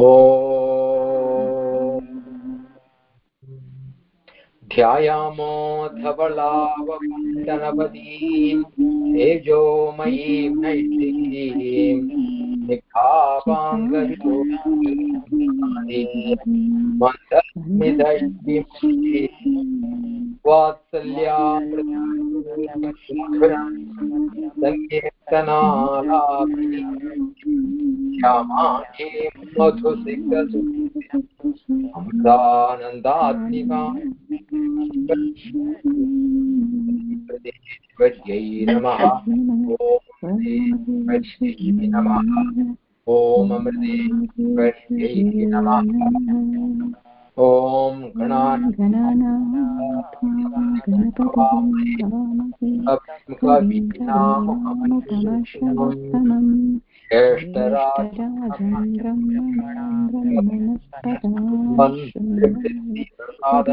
ॐ ध्यायामो धवलावकुण्डनपदीं तेजोमयीं नैष्ठीं मन्दस्मिदश्विमुखी वात्सल्यामृतसङ्कीर्तनालापि श्यामाङ्गी मधुसिकसु अमृतानन्दात्मिका वर्यै नमः। ॐ वर्यै नमः। ॐ अमृते वर्यै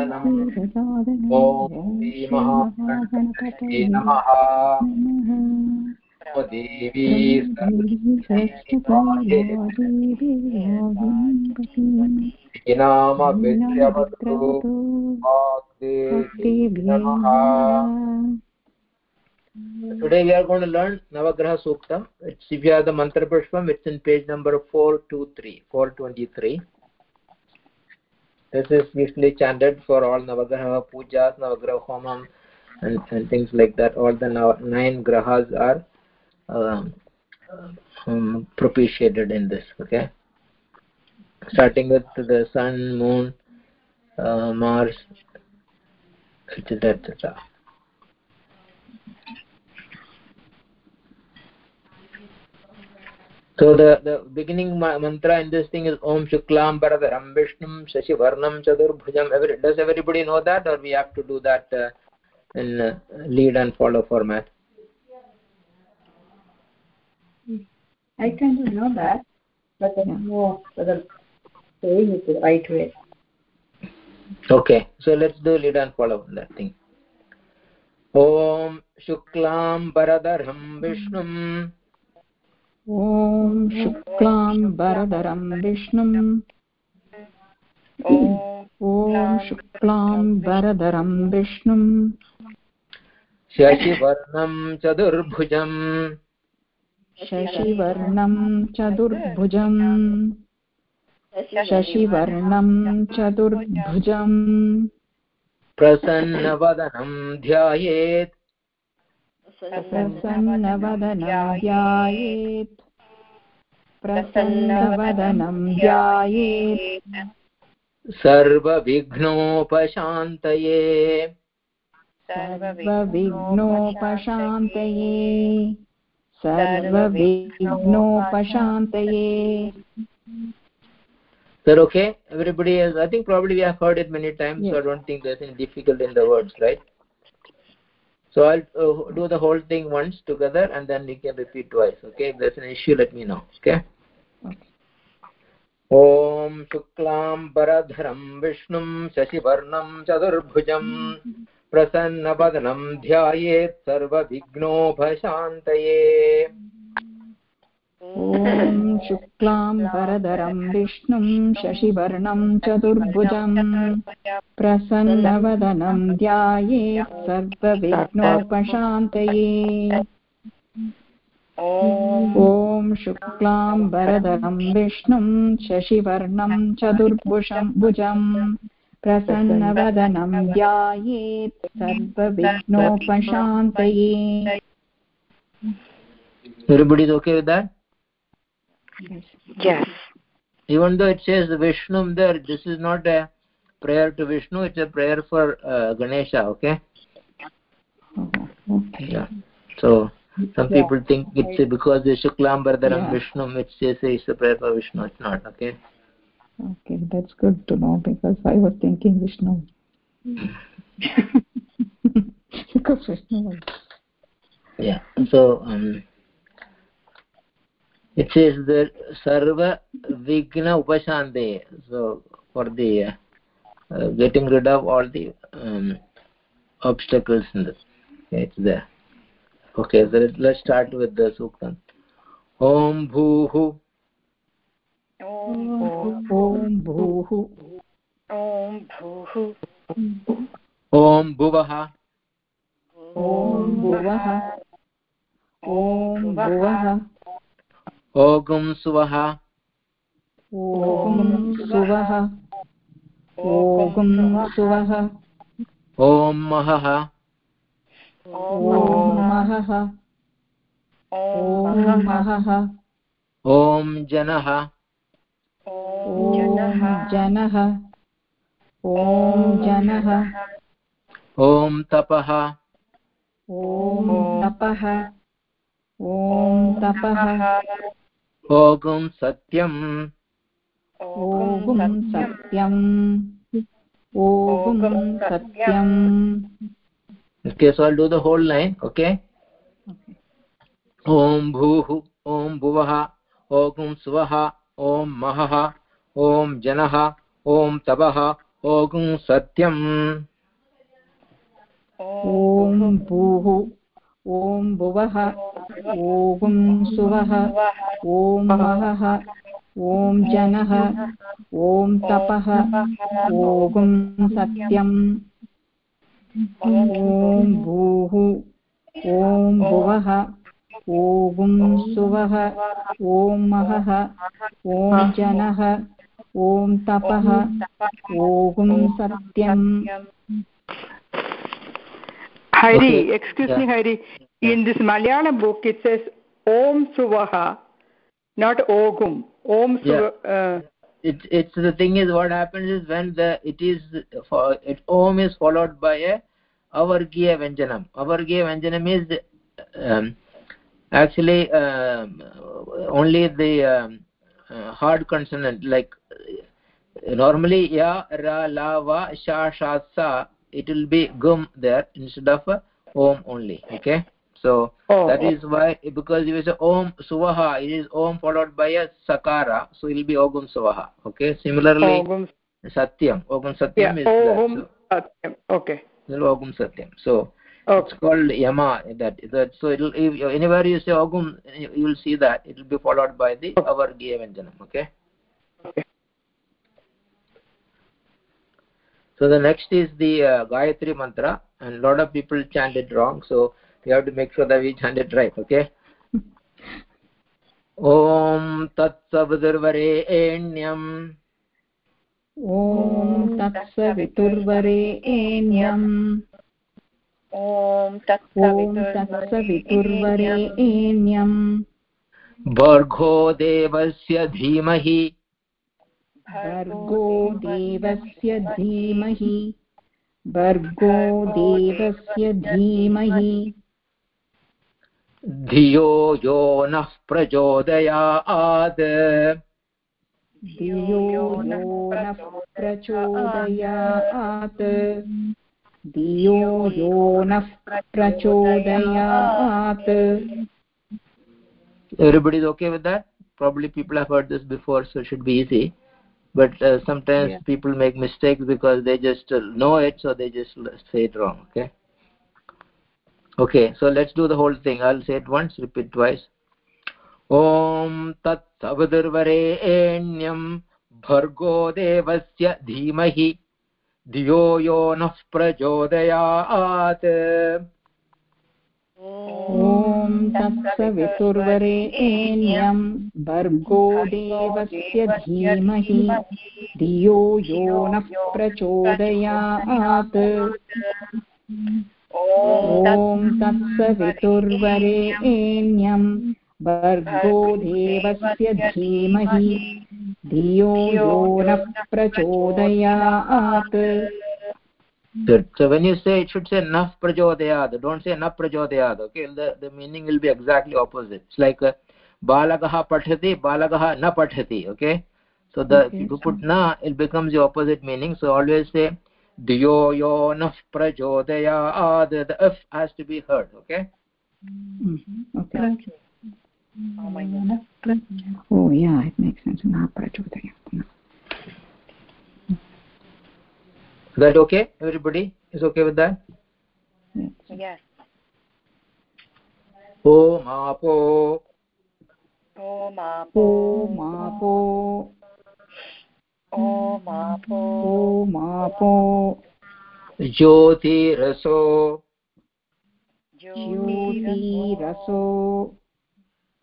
नमः ॐ श्रीमहागणपतये नमः। देवी Today we are going to learn Navagraha Sukta. It's, if you have the Mantra Pushpam, it's in page number 423, 423. This is usually chanted for all Navagraha Pujas, Navagraha Homam, and, and things like that. All the nine grahas are um, um, propitiated in this, okay? Starting with the sun, moon, uh, Mars, etc. etc. So the, the beginning mantra in this thing is Om Shuklam Bharadaram Vishnum Shashi Varnam Chadurbhujam. Every, does everybody know that or we have to do that uh, in uh, lead and follow format? I kind of know that, but I don't know whether saying it the right way. Okay, so let's do lead and follow that thing. Om Shuklam Bharadaram Vishnum ॐ शुक्लां वरदरं विष्णुम् ॐ शुक्लां वरदरं विष्णुम् शशिवर्णं चतुर्भुजम्। शशिवर्णं चतुर्भुजम्। शशिवर्णं चतुर्भुजम्। प्रसन्नवदनं ध्यायेत्। प्रसन्नवदनं ध्यायेत् प्रसन्नवदनं ध्यायेत् सर्वविघ्नोपशान्तये सर्वविघ्नोपशान्तये सर्वविघ्नोपशान्तये Sir, okay? Everybody is, I think probably we have heard it many times, yes. so I don't think there's any difficult in the words, right? So I'll uh, do the whole thing once together and then you can repeat twice, okay? If there's an issue, let me know, okay? okay. ॐ शुक्लाम्बरधरं विष्णुं शशिवर्णं चतुर्भुजं प्रसन्नवदनं ध्यायेत् सर्वविघ्नोपशान्तये ॐ शुक्लां वरदरं विष्णुं शशिवर्णं चतुर्भुजम् प्रसन्नवदनं ध्यायेत् सर्वविघ्नोपशान्तये ॐ शुक्लां वरदरं विष्णुं शशिवर्णं चतुर्भुजं भुजम् प्रसन्नवदनं ध्यायेत् सर्वविघ्नोपशान्तये Everybody is okay with that? Yes. Even though it says Vishnu there, this is not a prayer to Vishnu, it's a prayer for uh, Ganesha, okay? okay. Yeah. So, some yeah. people think it's a, because it's Shuklam Bharadaram yeah. Vishnu, which says it's a prayer for Vishnu, it's not, okay? Okay, that's good to know because I was thinking Vishnu. because Vishnu was... Yeah, so, um, it says the sarva vigna upashante so for the uh, uh, getting rid of all the um, obstacles in this okay, it's there okay so let's start with the suktam om bhuhu ॐ भूः ॐ भूः ॐ भुवः ॐ भुवः ॐ भुवः ओगुं सुवः। ॐ सुवः। ॐ सुवः। ॐ महः। ॐ महः। ॐ महः। ॐ जनः। ॐ जनः। ॐ जनः। ॐ तपः। ॐ तपः। ॐ तपः। ओगुं सत्यम्। ॐ सत्यम्। ॐ सत्यम्। Okay so i'll do the whole line okay? ॐ भूः ॐ भुवः ओगुं सुवः ॐ महः ॐ जनः ॐ तपः ओगुं सत्यम्। ॐ भूः ॐ भुवः, ॐ सुवः, ॐ महः ॐ जनः, ॐ तपः, ॐ सत्यम्। ॐ भूः, ॐ भुवः, ॐ सुवः, ॐ महः ॐ जनः, ॐ तपः, ॐ सत्यम्। Hari, Okay, excuse yeah. me, Hari. In this Malayalam book, it says Om Suvaha, not Ogum. Om Suva. Uh, it it's the thing is what happens is when the it is for it om is followed by a avargiya vyanjanam avargiya vyanjanam is um, actually um, only the um, uh, hard consonant like uh, normally ya ra la va sha sha sa it will be gum there instead of uh, om only okay so oh, that is why because if you say om suvaha it is om followed by a sakara so it will be ogum suvaha okay similarly Ogum. satyam ogum Yeah, satyam is Om that Satyam. Okay. so ogum satyam so Okay. it's called yama that that so it'll if anywhere you say ogum you will see that it will be followed by the avargiya vyanjanam okay Okay. So the next is the uh, gayatri mantra and a lot of people chant it wrong so we have to make sure that we chant it right okay ॐ तत्सवितुर्वरेण्यम् ॐ तत्सवितुर्वरे एन्यम् Om ॐ तत्सवितुर्वरे एन्यम् भर्गो देवस्य धीमहि भर्गो देवस्य धीमहि भर्गो देवस्य धीमहि धियो यो नः प्रचोदयात् धियो यो नः प्रचोदयात् धियो यो नः प्रचोदयात् everybody is okay with that probably people have heard this before so it should be easy but uh, sometimes Yeah. people make mistakes because they just uh, know it so they just l- say it wrong okay okay so let's do the whole thing i'll say it once repeat twice ॐ तत्सवितुर्वरेण्यं भर्गो देवस्य धीमहि धियो यो नः प्रचोदयात् ॐ तत्सवितुर्वरे एन्यं भर्गो देवस्य धीमहि। धियो यो नः प्रचोदयात्। ॐ तत्सवितुर्वरे एन्यं भर्गो देवस्य धीमहि। धियो यो नः प्रचोदयात्। Good. So when you say it should say naf prachodayad. Don't say na prachodayad. Okay, the the meaning will be exactly opposite. It's like uh, balagaha pathati, balagaha na pathati. Okay, so the Okay. if you put na, it becomes the opposite meaning. So always say diyo yo naf prachodayad. The the f has to be heard. Okay. Mm, Okay. Oh my God. Oh yeah, it makes sense. Na prachodayat. Is that okay? Everybody is okay with that? Yes. Om apo Om Apo. आपो ओमापो ओमापो ज्योतिरसो ज्योतिरसो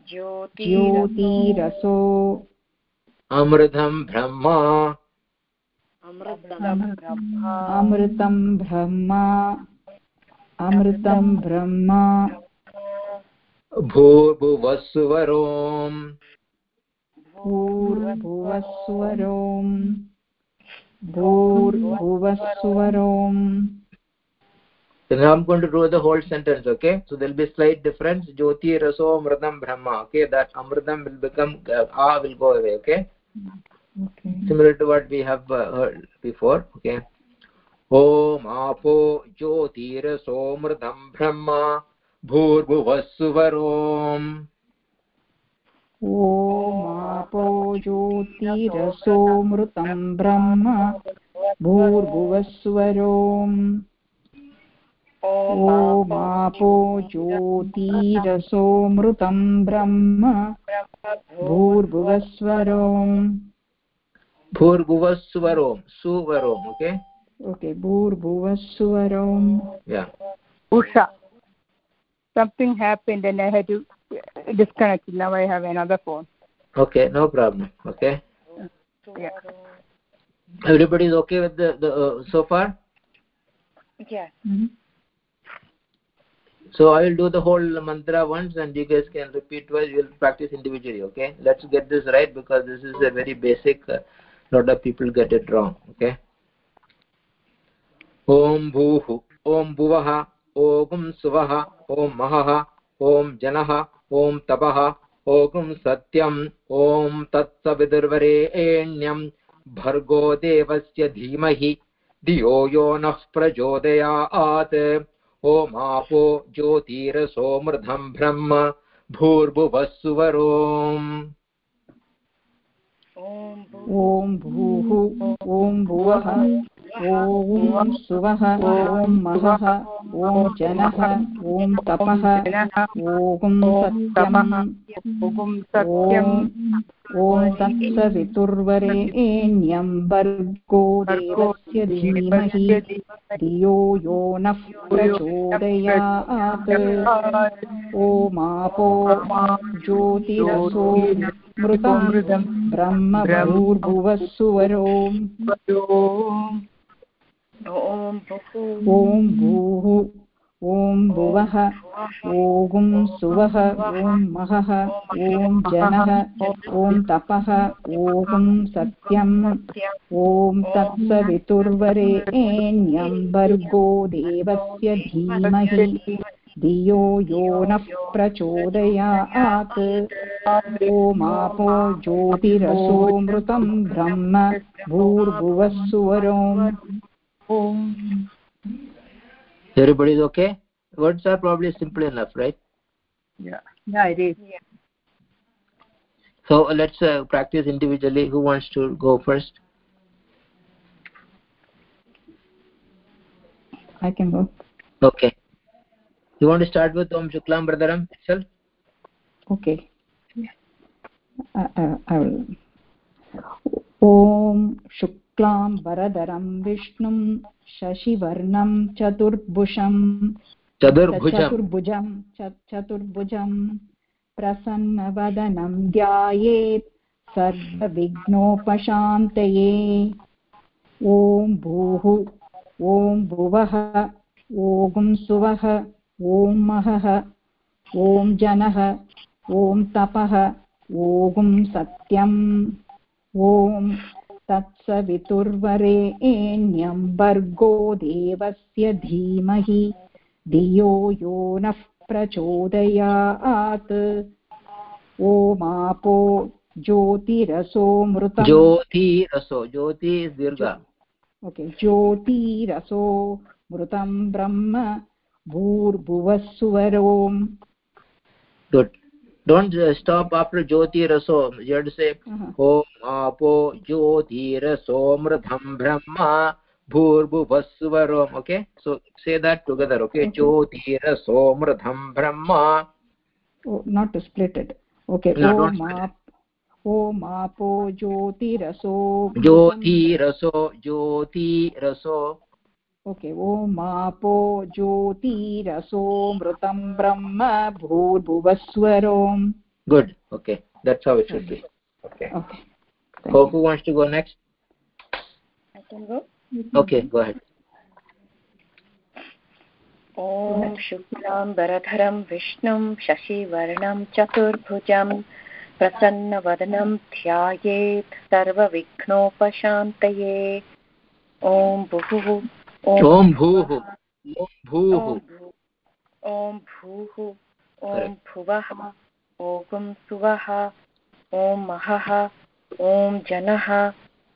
ज्योतिरसो ज्योतिरसो अमृतं ब्रह्मा अमृतं ब्रह्मा अमृतं ब्रह्म अमृतं ब्रह्म भूर्भुवस्वरोम् भूर्भुवस्वरोम् भूर्भुवस्वरोम् So now I'm going to do the whole sentence, okay? So there'll be slight difference. Jyoti raso amritam brahma. Okay, that amritam will become uh, a will go away. Okay. Okay Similar to what we have uh, heard before. Okay. Om apo jyoti raso amritam brahma bhurvuvassuvarom. ओमापो ज्योतिरसोऽमृतं Brahma भूर्भुवस्वरोम् ओमापो ज्योतिरसोऽमृतं Brahma भूर्भुवस्वरोम् bhurbhuvasvarom suvarom okay? Okay bhurbhuvasvarom yeah. Usha. Something happened and i had to uh, disconnect. Now i have another phone. Okay no problem okay? Yeah. Everybody is okay with the, the uh, so far? Yeah. Mm -hmm. so i will do the whole mantra once and you guys can repeat twice. We'll practice individually okay? Let's get this right because this is a very basic uh, lot of people get it wrong, okay? ॐ भूः ॐ भुवः ॐ सुवः ॐ महः ॐ जनः ॐ तपः ॐ सत्यम् ॐ तत्सविदुर्वरेण्यम् भर्गो देवस्य धीमहि धियो यो नः प्रचोदयात् ओमापो ज्योतिरसोमृधम् ब्रह्म भूर्भुवस्सुवरोम् ॐ भूः ॐ भुवः ॐ सुवः ॐ महः ॐ जनः ॐ तपः ॐ सत्यम् ॐ तत्सवितुर्वरेण्यं भर्गो देवस्य धीमहि धियो यो नः प्रचोदयात् ओमापो ज्योतिरसो मृतं ब्रह्म भूर्भुवः सुवरो ॐ भूः ॐ भुवः, ॐ सुवः, ॐ महः, ॐ जनः, ॐ तपः, ॐ सत्यम् ॐ तत्सवितुर्वरेण्यं भर्गो देवस्य धीमहि, धियो यो नः प्रचोदयात्। ओमापो ज्योतिरसोऽमृतं ब्रह्म भूर्भुवस्सुवरोम् Everybody everybody's okay? Words are probably simple enough right? Yeah. Yeah it is. Yeah. so uh, let's uh, practice individually. Who wants to go first? I can go. Okay. You want to start with om shuklam bradaram itself? Okay. Yeah. Uh, uh, I will. Om shuk वरदरं विष्णुं शशिवर्णं चतुर्भुषं Chadurбhujam. चतुर्भुजं चतुर्भुजं प्रसन्नवदनं ध्यायेत् सर्वविघ्नोपशान्तये ॐ भूः ॐ भुवः ॐ सुवः ॐ महः ॐ जनः ॐ तपः ॐ सत्यम् ॐ तत्सवितुर्वरेण्यं भर्गो देवस्य धीमहि। धियो यो नः प्रचोदयात्। ओमापो Jyoti Raso. Jyoti is okay ज्योतिरसो मृतं ब्रह्म। भूर्भुवस्सुवरोम् Good. Don't uh, stop after Jyoti Raso. You have to say Om Apo Jyoti Raso Mridham Brahma Bhurvuvasvarom. Okay? So say that together. Okay? Jyoti Raso Mridham Brahma. oh, not to split it okay No, om split it. ap ॐ आपो ज्योतिरसो ज्योतिरसो ज्योतिरसो okay ॐ आपो ज्योतिरसो मृतं ब्रह्म भूर्भुवस्वरोम् good. Okay. That's how it should be. Okay. Okay. So who wants to go next? I can go. okay go ahead. ॐ शुक्लाम्बरधरं विष्णुं शशिवर्णं चतुर्भुजं प्रसन्नवदनं ध्यायेत् सर्वविघ्नोपशान्तये। ॐ भुः ॐ भूः ॐ भूः ॐ भूः ॐ भुवः ॐ सुवः ॐ महः ॐ जनः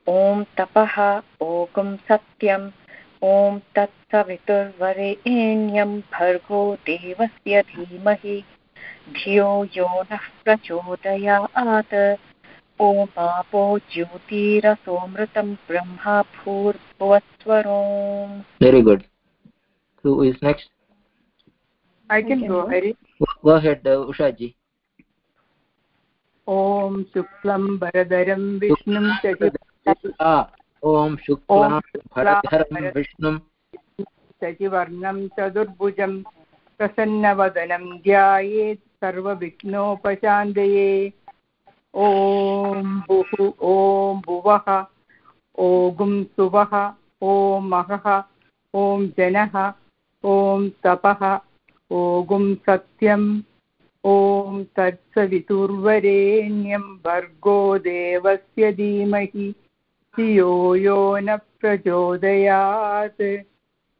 ॐ तपः ॐ सत्यम् ॐ तत्सवितुर्वरेण्यं भर्गो देवस्य धीमहि धियो यो नः प्रचोदयात् ओमापो ज्योतिरसोमृतं ब्रह्मा भूर्भुवस्वरोम् very good. Who is next? I can go, Hari. go ahead uh, usha ji ॐ शुक्लं वरदरं विष्णुं ॐ शुक्लां भरधरं विष्णुं शशिवर्णं चतुर्भुजं प्रसन्नवदनं ध्यायेत् सर्वविघ्नोपशान्तये ॐ भुः, ॐ भुवः ॐ सुवः, ॐ महः ॐ जनः, ॐ तपः ॐ सत्यम् ॐ तत्सवितुर्वरेण्यं भर्गो देवस्य धीमहि धियो यो न प्रचोदयात्।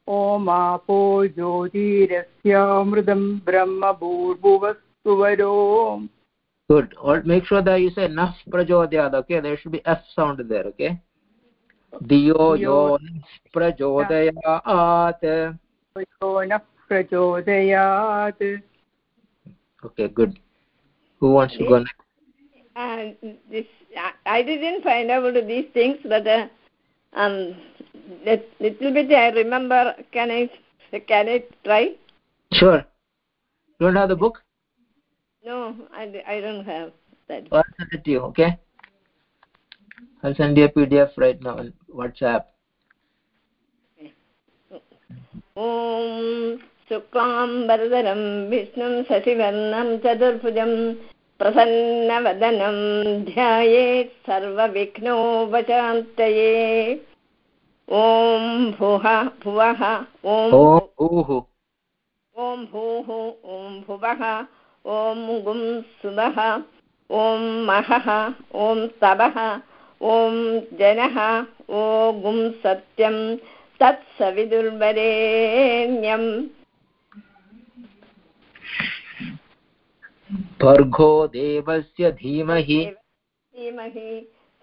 ओमापो ज्योतिरस्यामृतं ब्रह्म भूर्भुवस्सुवरोम् good or make sure that you say naf prajodyat okay there should be f sound there okay diyo yo prajodyat yo prajodyat okay good who wants to go next uh, this, I, I didn't find out these things, but uh, um, that little bit I remember. Can I can I try? Sure. You don't have the book? no i, I don't have that i'll send it to you okay i'll send you a pdf right now on whatsapp ॐ शुक्लाम्बरधरं विष्णुं शशिवर्णं चतुर्भुजं प्रसन्नवदनं ध्यायेत् सर्वविघ्नोपशान्तये ॐ भुः भुवः ॐ ॐ भूः ॐ भूः ॐ भुवः ॐ गुं सुवः ॐ महः ॐ तपः ॐ जनः ॐ गुं सत्यं तत्सविदुर्वरेण्यम् भर्गो देवस्य धीमहि। धीमहि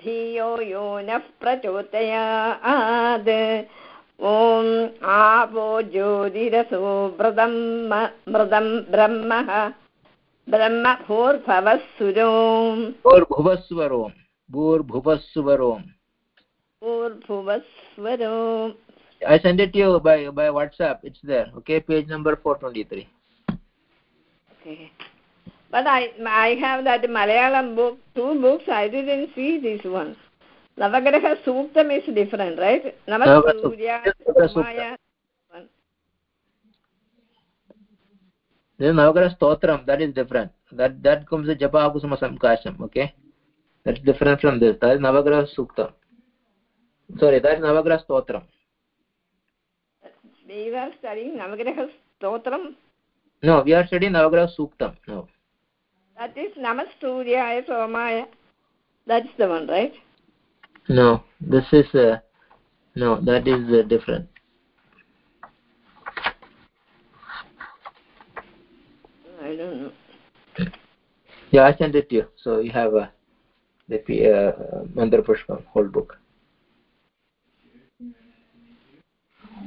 धियो यो नः प्रचोदयात्। ॐ आपो ज्योतिरसो व्रतं मृदं ब्रह्मः। ब्रह्म भूर्भवः सुरोम् भूर्भुवस्वरोम् भूर्भुवस्वरोम् भूर्भुवस्वरोम् i send it to you by by whatsapp it's there okay page number 423 Okay. But I I have that Malayalam book, two books. I didn't see this one. Navagraha Suktam is different, right? Navagraha Namasurya, Navagraha Is navagraha stotram that is different that that comes the japa kusuma samkasham okay that's different from this that is navagraha suktam sorry that is navagraha stotram We were studying Navagraha Stotram. no we are studying navagraha suktam no That is Namasurya, Somaya. That's the one, right? no this is uh, no that is uh, different I don't know. Yeah i sent it to you so you have uh, the P- uh, mantra pushpam whole book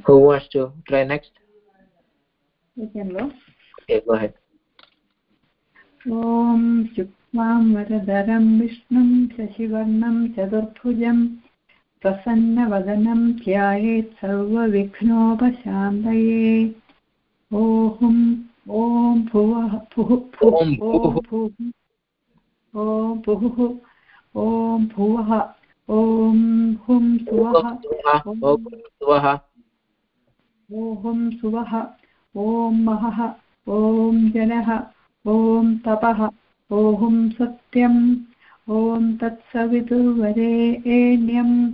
who wants to try next You can go. okay go ahead ॐ शुक्लां वरदरं विष्णुं शशिवर्णं चतुर्भुजं प्रसन्नवदनं ध्यायेत् सर्वविघ्नोपशान्तये ॐ ॐ भुवः भुः ॐ भुः। ॐ भुवः ॐ हुं सुवः सुवः ॐ सुवः ॐ महः ॐ जनः ॐ तपः ॐ सत्यम् ॐ तत्सवितुर्वरेण्यं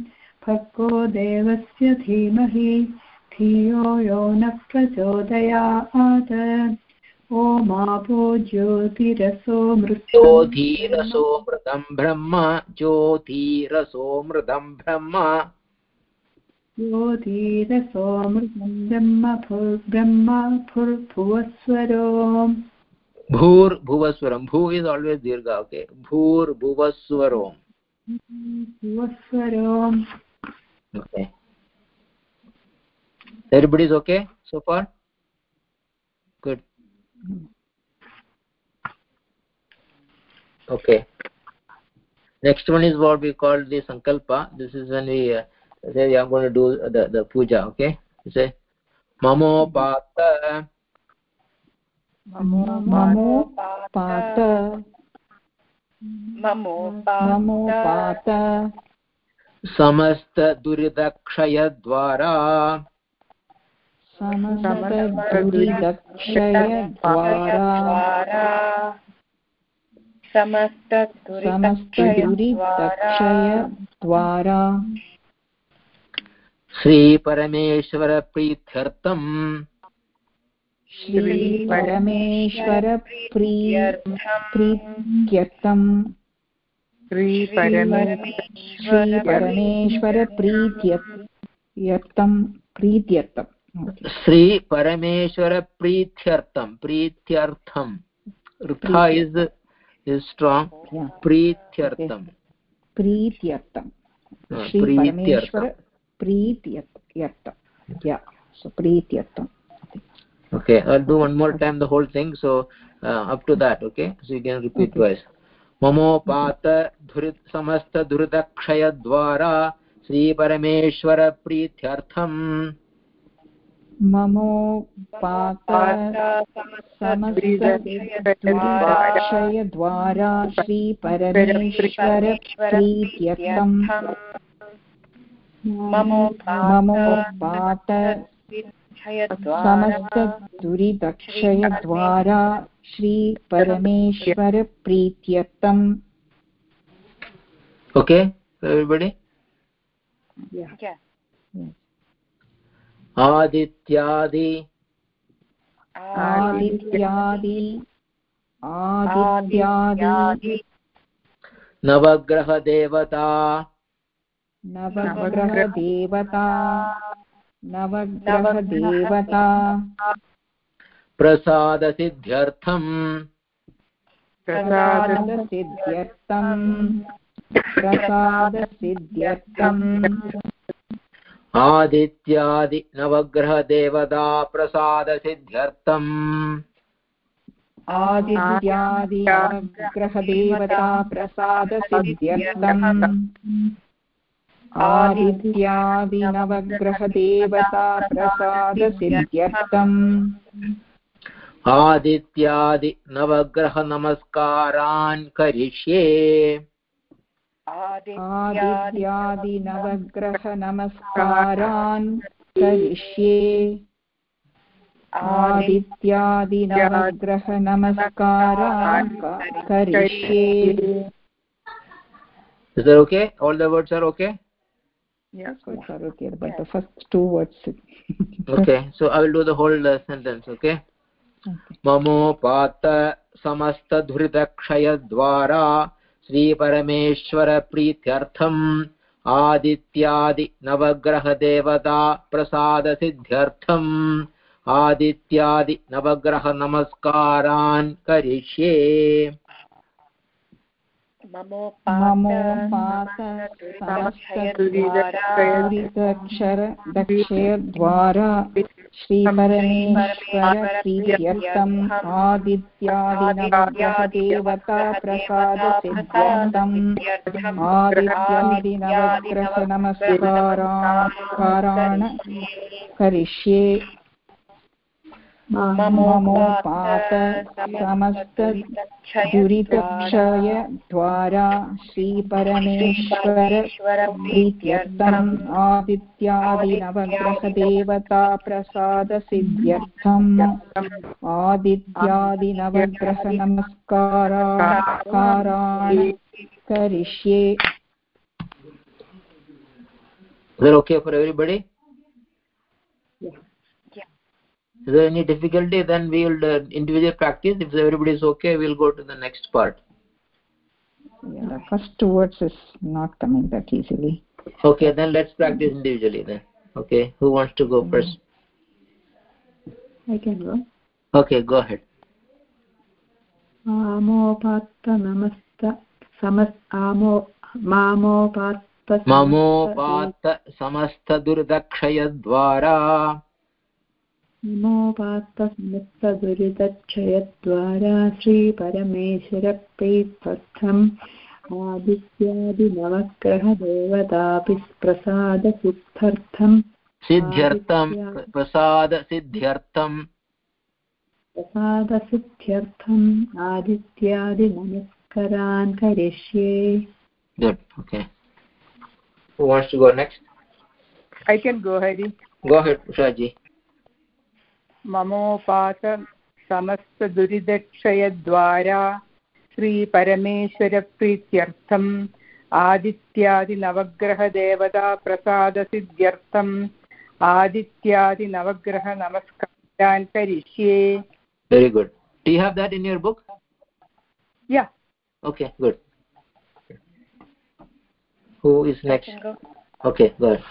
भर्गो देवस्य धीमहि धियो यो न प्रचोदयात् ओमापो ज्योतिरसोमृतो ज्योतिरसोमृतं ब्रह्म ज्योतिरसोमृतं ब्रह्म। ज्योतिरसोमृतं ब्रह्म ब्रह्म भुर्भुवस्वरो भूर्भुवस्वरं भू इस् आल्वेस् दीर्घ ओके भूर्भुवस्वरो भुवस्वरो okay. Everybody is okay so far? Good. Okay next one is what we call the sankalpa this is when we uh, say are going to do the the puja okay you say mamopata ममोपात ममोपात समस्तदुरितक्षयद्वारा समस्तदुरिदक्षयद्वारा समस्तदुरिदक्षयद्वारा श्रीपरमेश्वरप्रीत्यर्थम् श्रीपरमेश्वरप्रीत्यर्थम् श्रीपरमेश्वरप्रीत्यर्थं प्रीत्यर्थं श्रीपरमेश्वरप्रीत्यर्थं प्रीत्यर्थं। इस् इस् स्ट्राङ्ग् प्रीत्यर्थं। प्रीत्यर्थं। श्रीपरमेश्वर प्रीत्यर्थं। प्रीत्यर्थं। Okay i'll do one more time the whole thing so uh, up to that okay? So you can repeat okay. twice. ममोपात धुरित समस्त ममोपात समस्तक्षयद्वारा श्रीपरमेश्वरप्रीत्यर्थम्। ममोपात समस्तदुरिदक्षयद्वारा श्रीपरमेश्वरप्रीत्यर्थम्। Okay okay everybody? Yeah, yeah. आदित्यादि। आदित्यादि। आदित्यादि। नवग्रहदेवता। नवग्रहदेवता। नवग्रहदेवता। प्रसादसिद्ध्यर्थम्। प्रसादसिद्ध्यर्थम्। प्रसादसिद्ध्यर्थम्। आदित्यादि नवग्रहदेवता प्रसादसिद्ध्यर्थम्। आदित्यादि नवग्रहदेवता प्रसादसिद्ध्यर्थम्। आदित्यादि नवग्रहदेवता प्रसादसिद्ध्यर्थम्। आदित्यादि नवग्रहनमस्कारान् करिष्ये। आदित्यादि नवग्रहनमस्कारान् करिष्ये आदित्यादि नवग्रहनमस्कारान् करिष्ये Is that okay? All the words are okay? Yes, words are okay, but the first two words. okay, so I will do the whole uh, sentence, okay? okay. ममोपात समस्तधुरितक्षयद्वारा श्रीपरमेश्वरप्रीत्यर्थम् आदित्यादिनवग्रहदेवताप्रसादसिद्ध्यर्थम् आदित्यादिनवग्रहनमस्कारान् करिष्ये। ममोपात समस्तदुरितक्षर दक्षयद्वारा श्रीपरमेश्वरप्रीत्यर्थम् आदित्यादिनवग्रहदेवता प्रसादसिद्ध्यर्थम् आदित्यादिनवग्रहनमस्कारान् करिष्ये ममोपात समस्त द्वारा श्रीपरमेश्वर प्रीत्यर्थम् आदित्यादिनवग्रहदेवता प्रसादसिद्ध्यर्थम् आदित्यादिनवग्रहनमस्कारान् करिष्ये Is that okay for everybody? Is there any difficulty? Then we will uh, individual practice. If everybody is okay, we'll go to the next part. Yeah, the first two words is not coming that easily. Okay, then let's practice individually then. Okay, who wants to go first? I can go. Okay, go ahead. Mamopatta namasta samas amo mamopatta mamopatta samasta durdakshaya dvara नमोपात्त समस्तदुरितक्षयद्वारा श्रीपरमेश्वरप्रीत्यर्थम् आदित्यादिनवग्रहदेवतापि प्रसादसिद्धर्थम् सिद्ध्यर्थं प्रसादसिद्ध्यर्थं प्रसादसिद्ध्यर्थम् आदित्यादिनमस्करान् करिष्ये Good, okay. Who wants to go next? I can go, Hari. Go ahead, Ushaji. ममोपात समस्तदुरिदक्षयद्वारा श्रीपरमेश्वरप्रीत्यर्थम् आदित्यादिनवग्रहदेवता प्रसादसिद्ध्यर्थम् आदित्यादिनवग्रहनमस्कारान् करिष्ये Very good. Do you have that in your book? Yeah. Okay, good. Who is next? Okay, go ahead.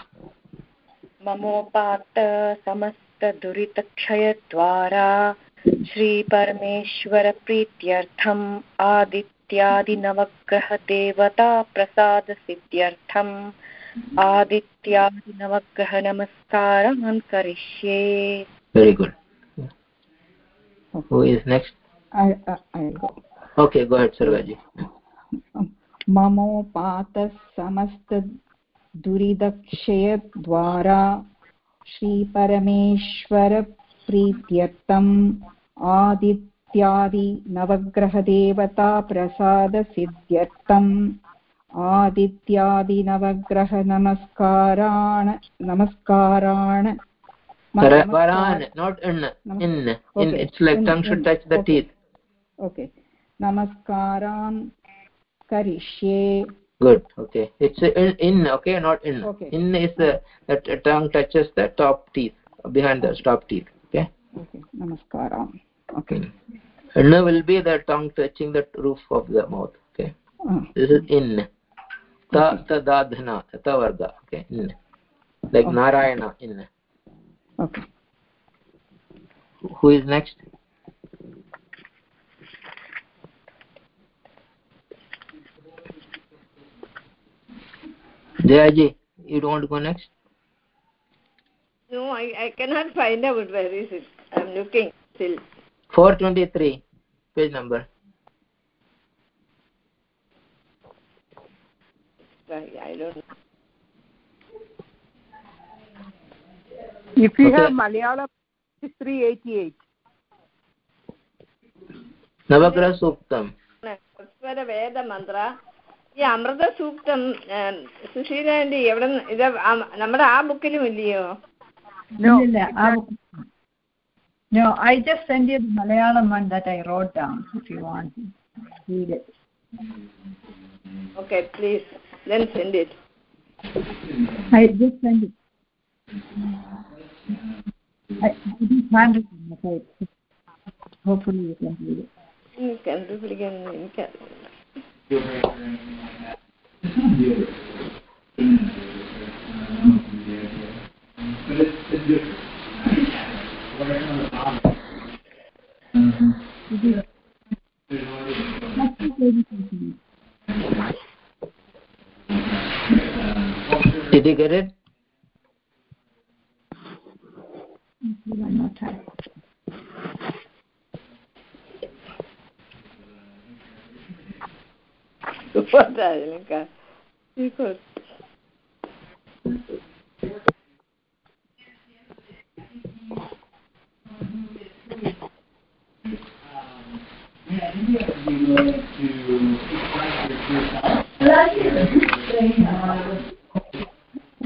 ममोपात्त समस्तदुरितक्षयद्वारा श्रीपरमेश्वरप्रीत्यर्थम् आदित्यादिनवग्रहदेवता प्रसादसिद्ध्यर्थम् आदित्यादिनवग्रहनमस्कारान् करिष्ये Very good. Who is next? I, I, I'll go. Okay, go ahead, Sarvaji. ममोपातः समस्तदुरिदक्षयद्वारा श्रीपरमेश्वरप्रीत्यर्थम् आदित्यादिनवग्रहदेवता प्रसादसिद्ध्यर्थम् आदित्यादिनवग्रहनमस्कारान् नमस्कारान् Para- Varan, not in. In. in. It's like tongue should touch the teeth. Okay नमस्कारान् करिष्ये good. Okay. It's in, okay not in. Okay. in is the tongue touches the top teeth behind the top teeth okay? Okay. Namaskaram. Okay. Hmm. And now will be the tongue touching the roof of the mouth okay? Oh. this is in. Ta ta dadhana ta varga okay? In. Like okay. narayana in. Okay. Who is next? Jayaji, you don't want to go next? No, I, I cannot find out where is it. I'm looking still. 423, page number. Sorry, I don't know. If you okay. have Malayalam, it's 388. Navagraha Suktam. Navagraha mantra. ഈ അമൃത സൂക്തം Susheela anti എവിടെ ഇത് ആ- നമ്മുടെ ആ ബുക്കിലും ഇല്ലയോ No. ഇല്ലില്ല, ആ book- No, I just send you the Malayalam one that I wrote down if you want to read it. Okay please then send it I just send it. I, I just handwritten the page. Hopefully you can read it. deal breaker or anything like that. It's not a deal breaker. But it's, it's different. Did you get it? राजलङ्का स्वीकुर्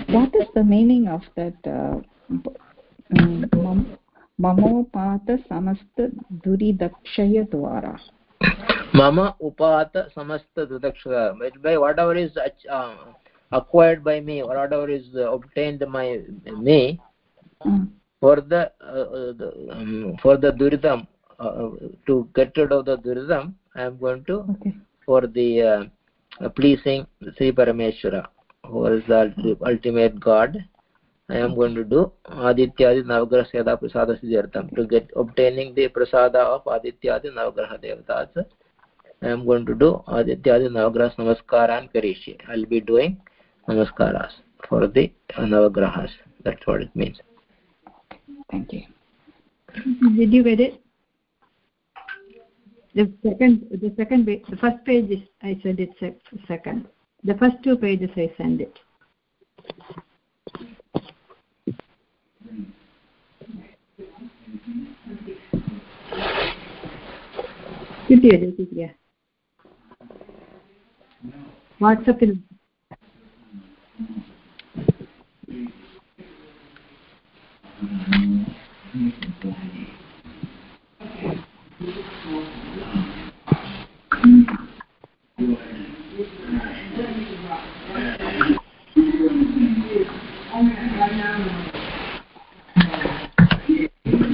What is the meaning of that uh, ममोपातसमस्तदुरिदक्षयद्वारा mama upata samasta dudakshara by whatever is uh, acquired by me or whatever is uh, obtained by me mm. for the, uh, the um, for the duridam uh, to get rid of the duridam i am going to okay for the uh, pleasing sri parameshwara who is the ultimate god i am going to do adityadi navagraha seda prasada siddhartham to get obtaining the prasada of adityadi navagraha devatas I am going to do Adityadi Navagrahas Namaskaran Karishi. I will be doing Namaskaras for the Navagrahas. That's what it means. Thank you. Did you get it? The second, the second, the first page is, I said it's second. The first two pages I send it. किति वदति प्रिया വാട്സപ്പിൽ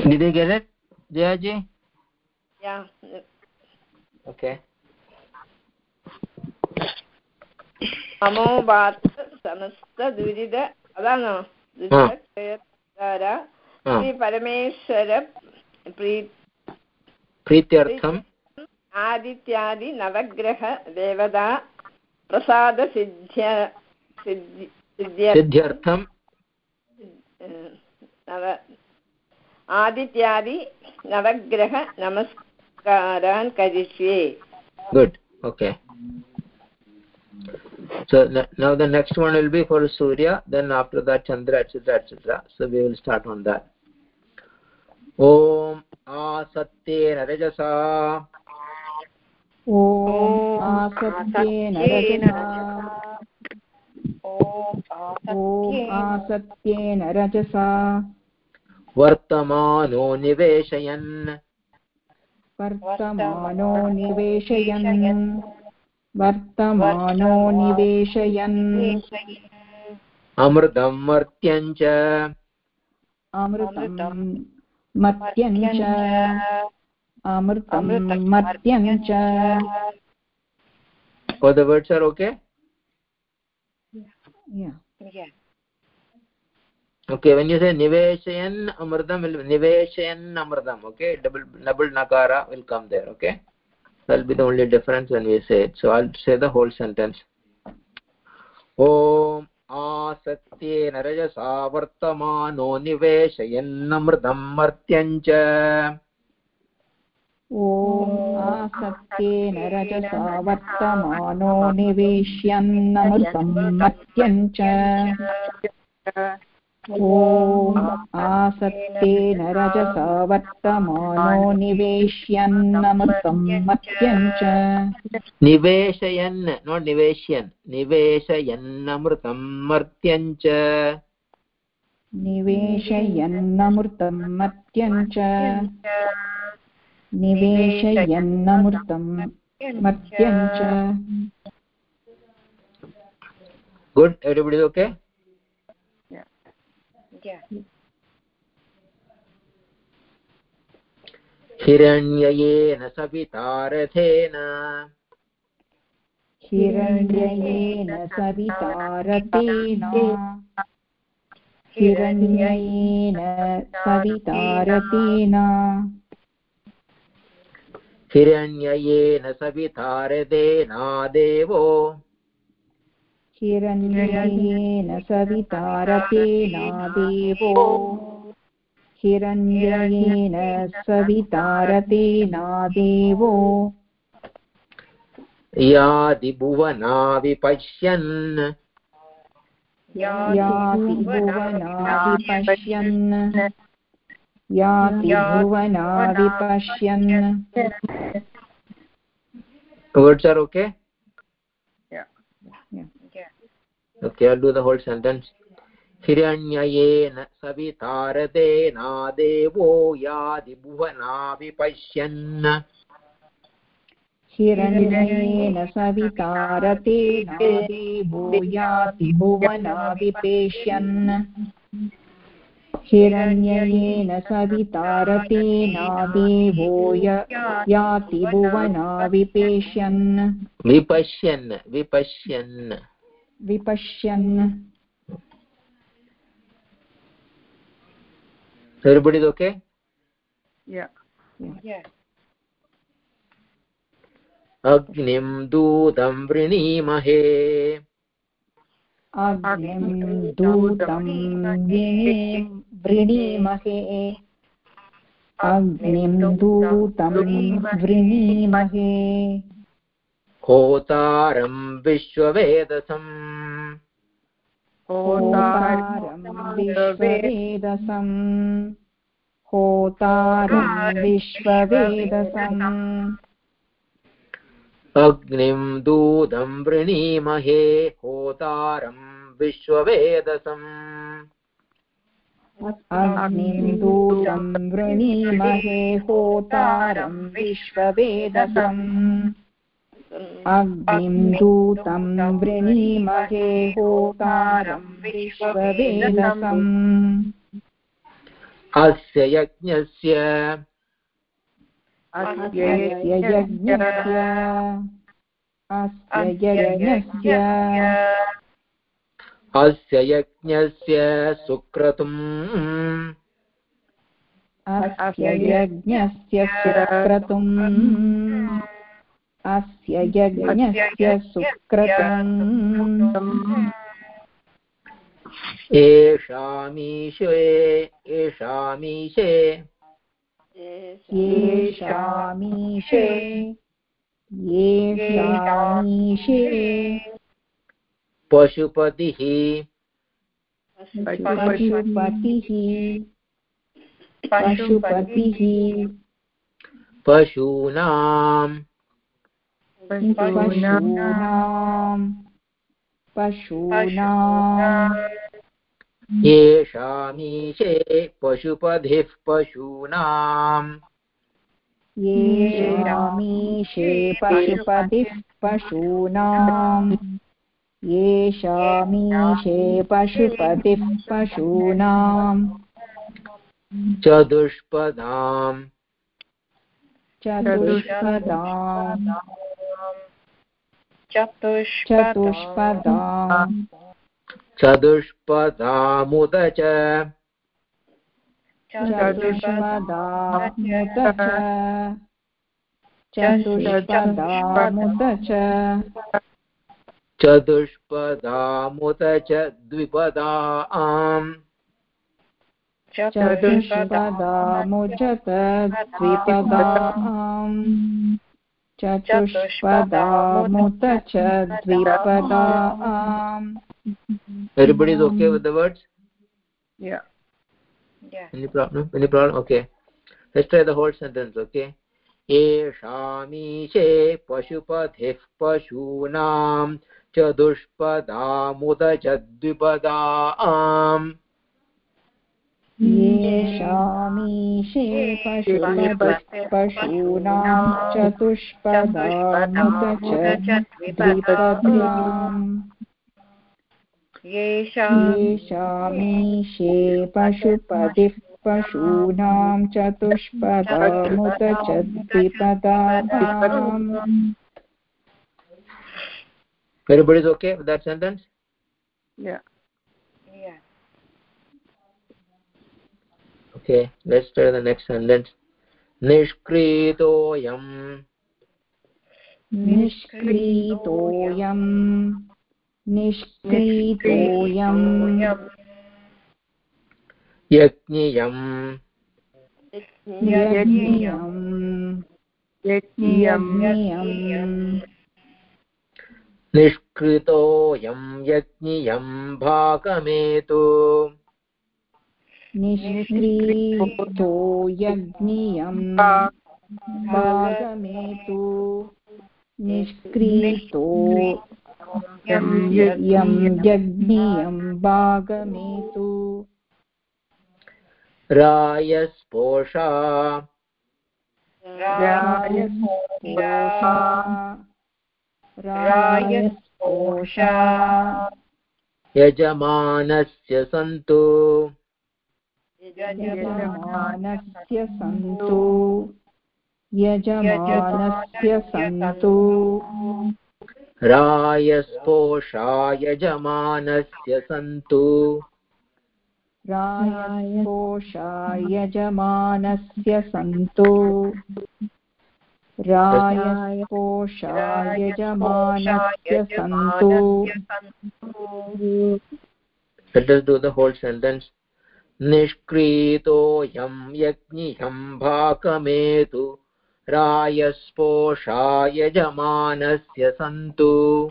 did you get it jayaji yeah okay हाँ। हाँ। समोवात् आदित्यादि नवग्रह देवता प्रसादसिद्ध्य सिद्ध्यर्थम्। नव आदित्यादि नवग्रह नमस्कारान् करिष्ये। Good okay okay. So now the next one will be for surya then after that chandra etc etc so we will start on that om asatyena rajasa ॐ आसत्येन रजसा ॐ आसत्येन रजसा वर्तमानो निवेशयन् वर्तमानो निवेशयन् वर्तमानो निवेशयन्। अमृतं मर्त्यञ्च अमृतं मर्त्यं च। अमृतं मर्त्यं च। आर् okay okay when you say निवेशयन् अमृतं निवेशयन् अमृतम् ओके डबल् डबल् नकार will there okay? that'll be the only difference when we say it so i'll say the whole sentence om आसत्येन रजसा वर्तमानो निवेशयन्नमृतं मर्त्यं च ॐ आसक्तेन रजसा वर्तमानो निवेश्यन्नमृतं मर्त्यं च ॐ आसक्तेन रजसा वर्तमानो निवेश्यन्नमृतं मर्त्यं च। निवेशयन् not निवेश्यन् निवेशयन्नमृतं मर्त्यं च। निवेशयन्नमृतं मर्त्यं च। निवेशयन्नमृतं मर्त्यं च। Good everybody is okay? हिरण्ययेन सवितारथेन। हिरण्ययेन सवितारतेन हिरण्ययेन सवितारतेन हिरण्ययेन सवितारतेनादेवो हिरण्ययेन सवितारतेनादेवो हिरण्ययेन सवितारतेनादेवो यादिभुवना विपश्यन् याति भुवनादिपश्यन् याति भुवनादिपश्यन् words are okay Yeah. Yeah. Okay i'll do the whole sentence. हिरण्ययेन सवितारतेनादेवो यादिभुवना विपश्यन् हिरण्येन सवितारतेन देवो याति भुवना विपेश्यन् हिरण्ययेन सवितारतेना देवो याति Bhuvana विपेश्यन् विपश्यन् विपश्यन्। विपश्यन् everybody is okay? Yeah. Yes. अग्निं दूतं वृणीमहे अग्निं दूतं वृणीमहे अग्निं दूतं वृणीमहे होतारं विश्ववेदसम्। होतारं विश्ववेदसम्। होतारं विश्ववेदसम्। अग्निं दूतं वृणीमहे होतारं विश्ववेदसम्। अग्निं दूतं वृणीमहे होतारं विश्ववेदसम्। अग्निं दूतं वृणीमहे होतारं विश्ववेदसम्। अस्य यज्ञस्य। अस्य यज्ञस्य। अस्य यज्ञस्य। अस्य यज्ञस्य सुक्रतुम्। अस्य यज्ञस्य सुक्रतुम्। अस्य यज्ञस्य सुक्रतुम् एषामीशे येषामीशे येषामीशे पशुपतिः पशुपतिः पशुपतिः पशूनाम् पशूनाम् पशूनाम् येषामीशे पशुपतिः पशूनाम् येषामीशे पशुपतिः पशूनाम् येषामीशे पशुपतिः पशूनाम् चतुष्पदाम् चतुष्पदाम् चतुष्पदाम्। चतुष्पदाम् चतुष्पदामुत च चतुष्पदामुत च चतुष्पदामुत च च द्विपदाम्। चतुष्पदामुचत द्विपदाम्। चतुष्पदामुत च द्विपदाम् everybody is okay with the words yeah Yeah. any problem any problem okay let's try the whole sentence okay येषामीशे पशुपतिः पशूनां च द्विपदाम् येषामीशे पशुपतिः पशूनां चतुष्पदामुत च द्विपद्याम् येषामीशे पशुपतिः पशूनां चतुष्पदामुत च द्विपदाम् everybody is okay with that sentence? Yeah Yeah. Okay let's try the next sentence. निष्क्रीतोऽयम्। निष्क्रीतोऽयम्। निष्क्रीतोऽयम्। यज्ञियम्। यज्ञियम्। यज्ञियम्। निष्कृतोऽयं यज्ञियं भागमेतु। निष्क्रीतो यज्ञियम् भागमेतु। निष्क्रीतो यं यज्ञियं भागमेतु। रायस्पोषा। रायस्पोषा। रायस्पोषा। यजमानस्य सन्तु। यजमानस्य सन्तु। यजमानस्य सन्तु। रायस्पोषा यजमानस्य सन्तु। रायस्पोषा यजमानस्य सन्तु। रायस्पोषा यजमानस्य सन्तु। Let us do the whole sentence. निष्क्रीतोऽयं यज्ञिहं भाकमेतु रायस्पोषा यजमानस्य सन्तु।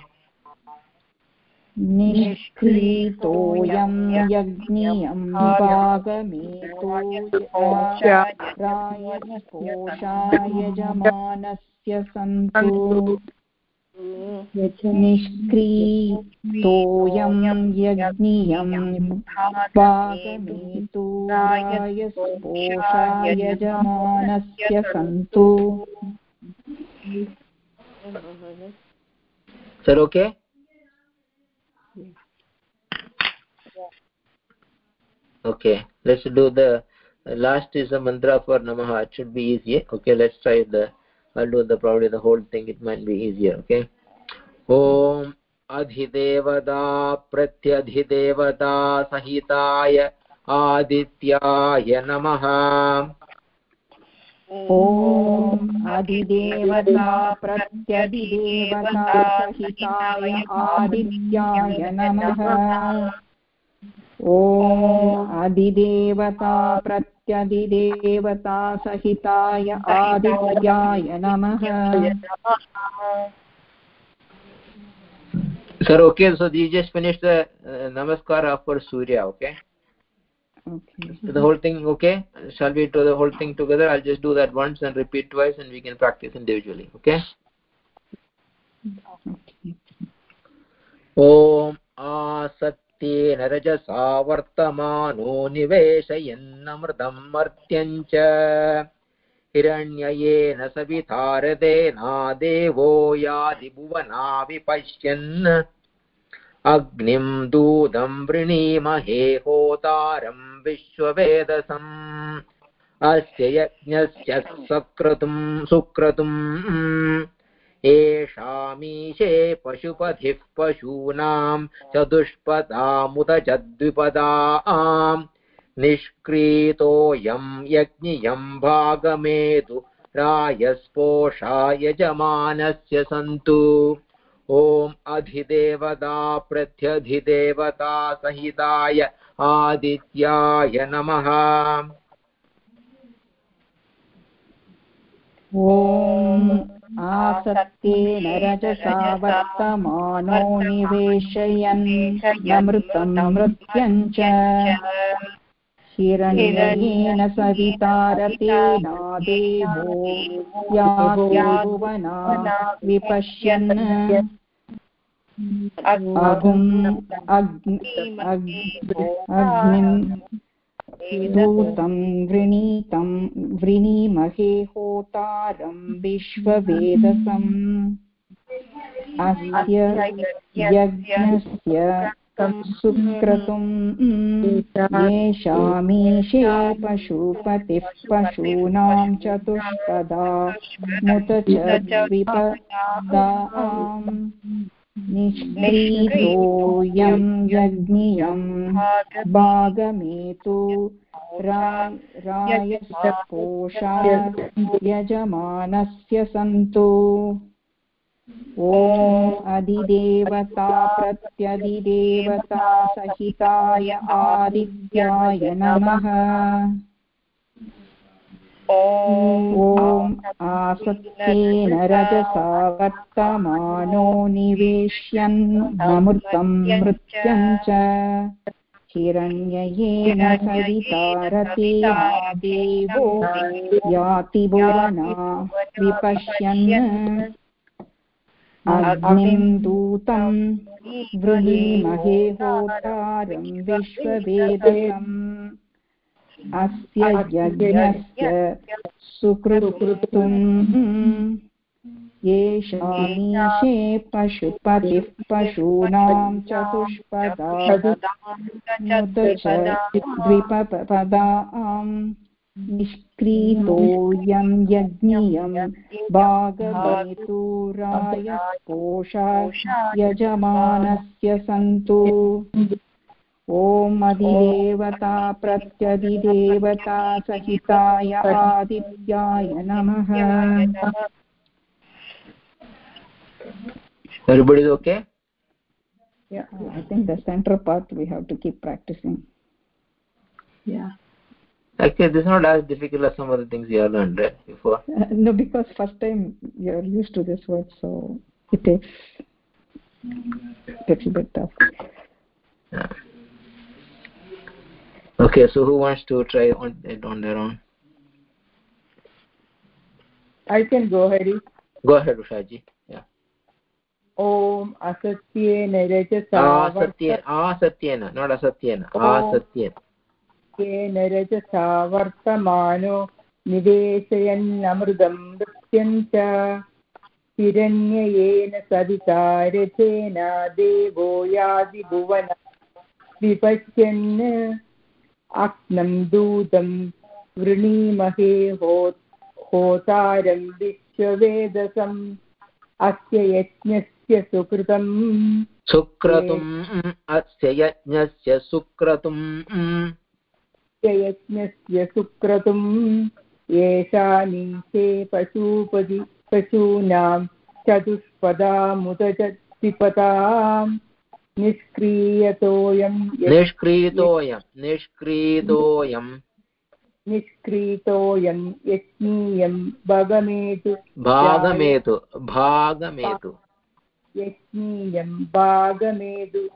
निष्क्रीतोऽयं यज्ञियं भागमेतु रायस्पोषा यजमानस्य सन्तु। निष्क्रीतोऽयं यज्ञियं भागमेतु रायस्पोषा यजमानस्य सन्तु Sir, okay? Okay, let's do the last is the mantra for Namaha. It should be easy. Okay, let's try the. I'll do the, probably the whole thing. It might be easier. Okay. ॐ अधिदेवता प्रत्यधिदेवता सहिताय आदित्याय नमः ॐ अधिदेवता प्रत्यधिदेवता सहिताय आदित्याय नमः ॐ अधिदेवता प्रत्यधिदेवता सहिताय आदित्याय नमः Sir, okay, so you just finished the uh, namaskar for Surya, okay? Okay. So the whole thing, okay? Shall we do the whole thing together? I'll just do that once and repeat twice and we can practice individually, okay? okay. ॐ आसत्तेन रजसा वर्तमानो निवेशयन्नमृतं मर्त्यं च हिरण्ययेन सवितारदेना देवो यादिभुवना विपश्यन् अग्निं दूतं वृणीमहे होतारं विश्ववेदसम्। अस्य यज्ञस्य सक्रतुं सुक्रतुम् एषामीशे पशुपतिः पशूनां चतुष्पदामुत च द्विपदाम् निष्क्रीतोऽयं यज्ञियं भागमेतु रायस्पोषा यजमानस्य सन्तु। ॐ अधिदेवता प्रत्यधिदेवता सहिताय आदित्याय नमः ॐ आसक्तेन रजसा वर्तमानो निवेशयन् नमृतं मृत्यं च हिरण्ययेन सवितारतेना देवो याभुवना विपश्यन् अग्निम् दूतं वृणीतं वृणीमहे होतारं विश्ववेदसम्। अस्य यज्ञस्य सुक्रतुम् पशुपतिः पशूनां चतुष्पदा मुत च द्विपदाम् निष्क्रीतोऽयं यज्ञियं भागमेतु। रायस्पोषा यजमानस्य सन्तु। ॐ अधिदेवता प्रत्यधिदेवता सहिताय आदित्याय नमः। ॐ आसक्तेन रजसा वर्तमानो निवेश्यन् अमृतं मृत्यं च हिरण्ययेन सवितारतेना देवो याति भुवना विपश्यन् अग्निम् दूतम् वृणीमहे होतारम् विश्ववेदसम् अस्य यज्ञस्य सुकृतुम् येषामीशे पशुपतिः पशूनां चतुष्पदा निष्क्रीतोऽयं यज्ञियं भागवेतुरायः कोशा यजमानस्य सन्तु ॐ अधिदेवता प्रत्यधिदेवता सहिताय आदित्याय नमः everybody is okay yeah i think the center part we have to keep practicing yeah actually this is not as difficult as some of the things you have learned right before uh, no because first time you're used to this word so it takes takes a bit tough yeah. Okay so who wants to try on it on their own? I can go ahead. Go ahead ushaji ॐ असत्येन रजसा असत्येन असत्येन not असत्येन असत्येन येन रजसा वर्तमानो निवेशयन्नमृतं नृत्यं च हिरण्ययेन सविता रथेन देवो यादिभुवन विपश्यन् अग्नं दूतं वृणीमहे होतारं विश्ववेदसम् अस्य यज्ञस्य सुकृतम्। सुक्रतुम् अस्य यज्ञस्य सुक्रतुम्। यज्ञस्य सुक्रतुम् येषा नीचे पशुपति पशूनां चतुष्पदामुदचत्तिपदाम् निष्क्रियतोऽयं निष्क्रीतोऽयं निष्क्रीतोऽयं निष्क्रीतोऽयं यज्ञीयं भगमेतु। भागमेतु भागमेतु। यज्ञीयं भागमेतु।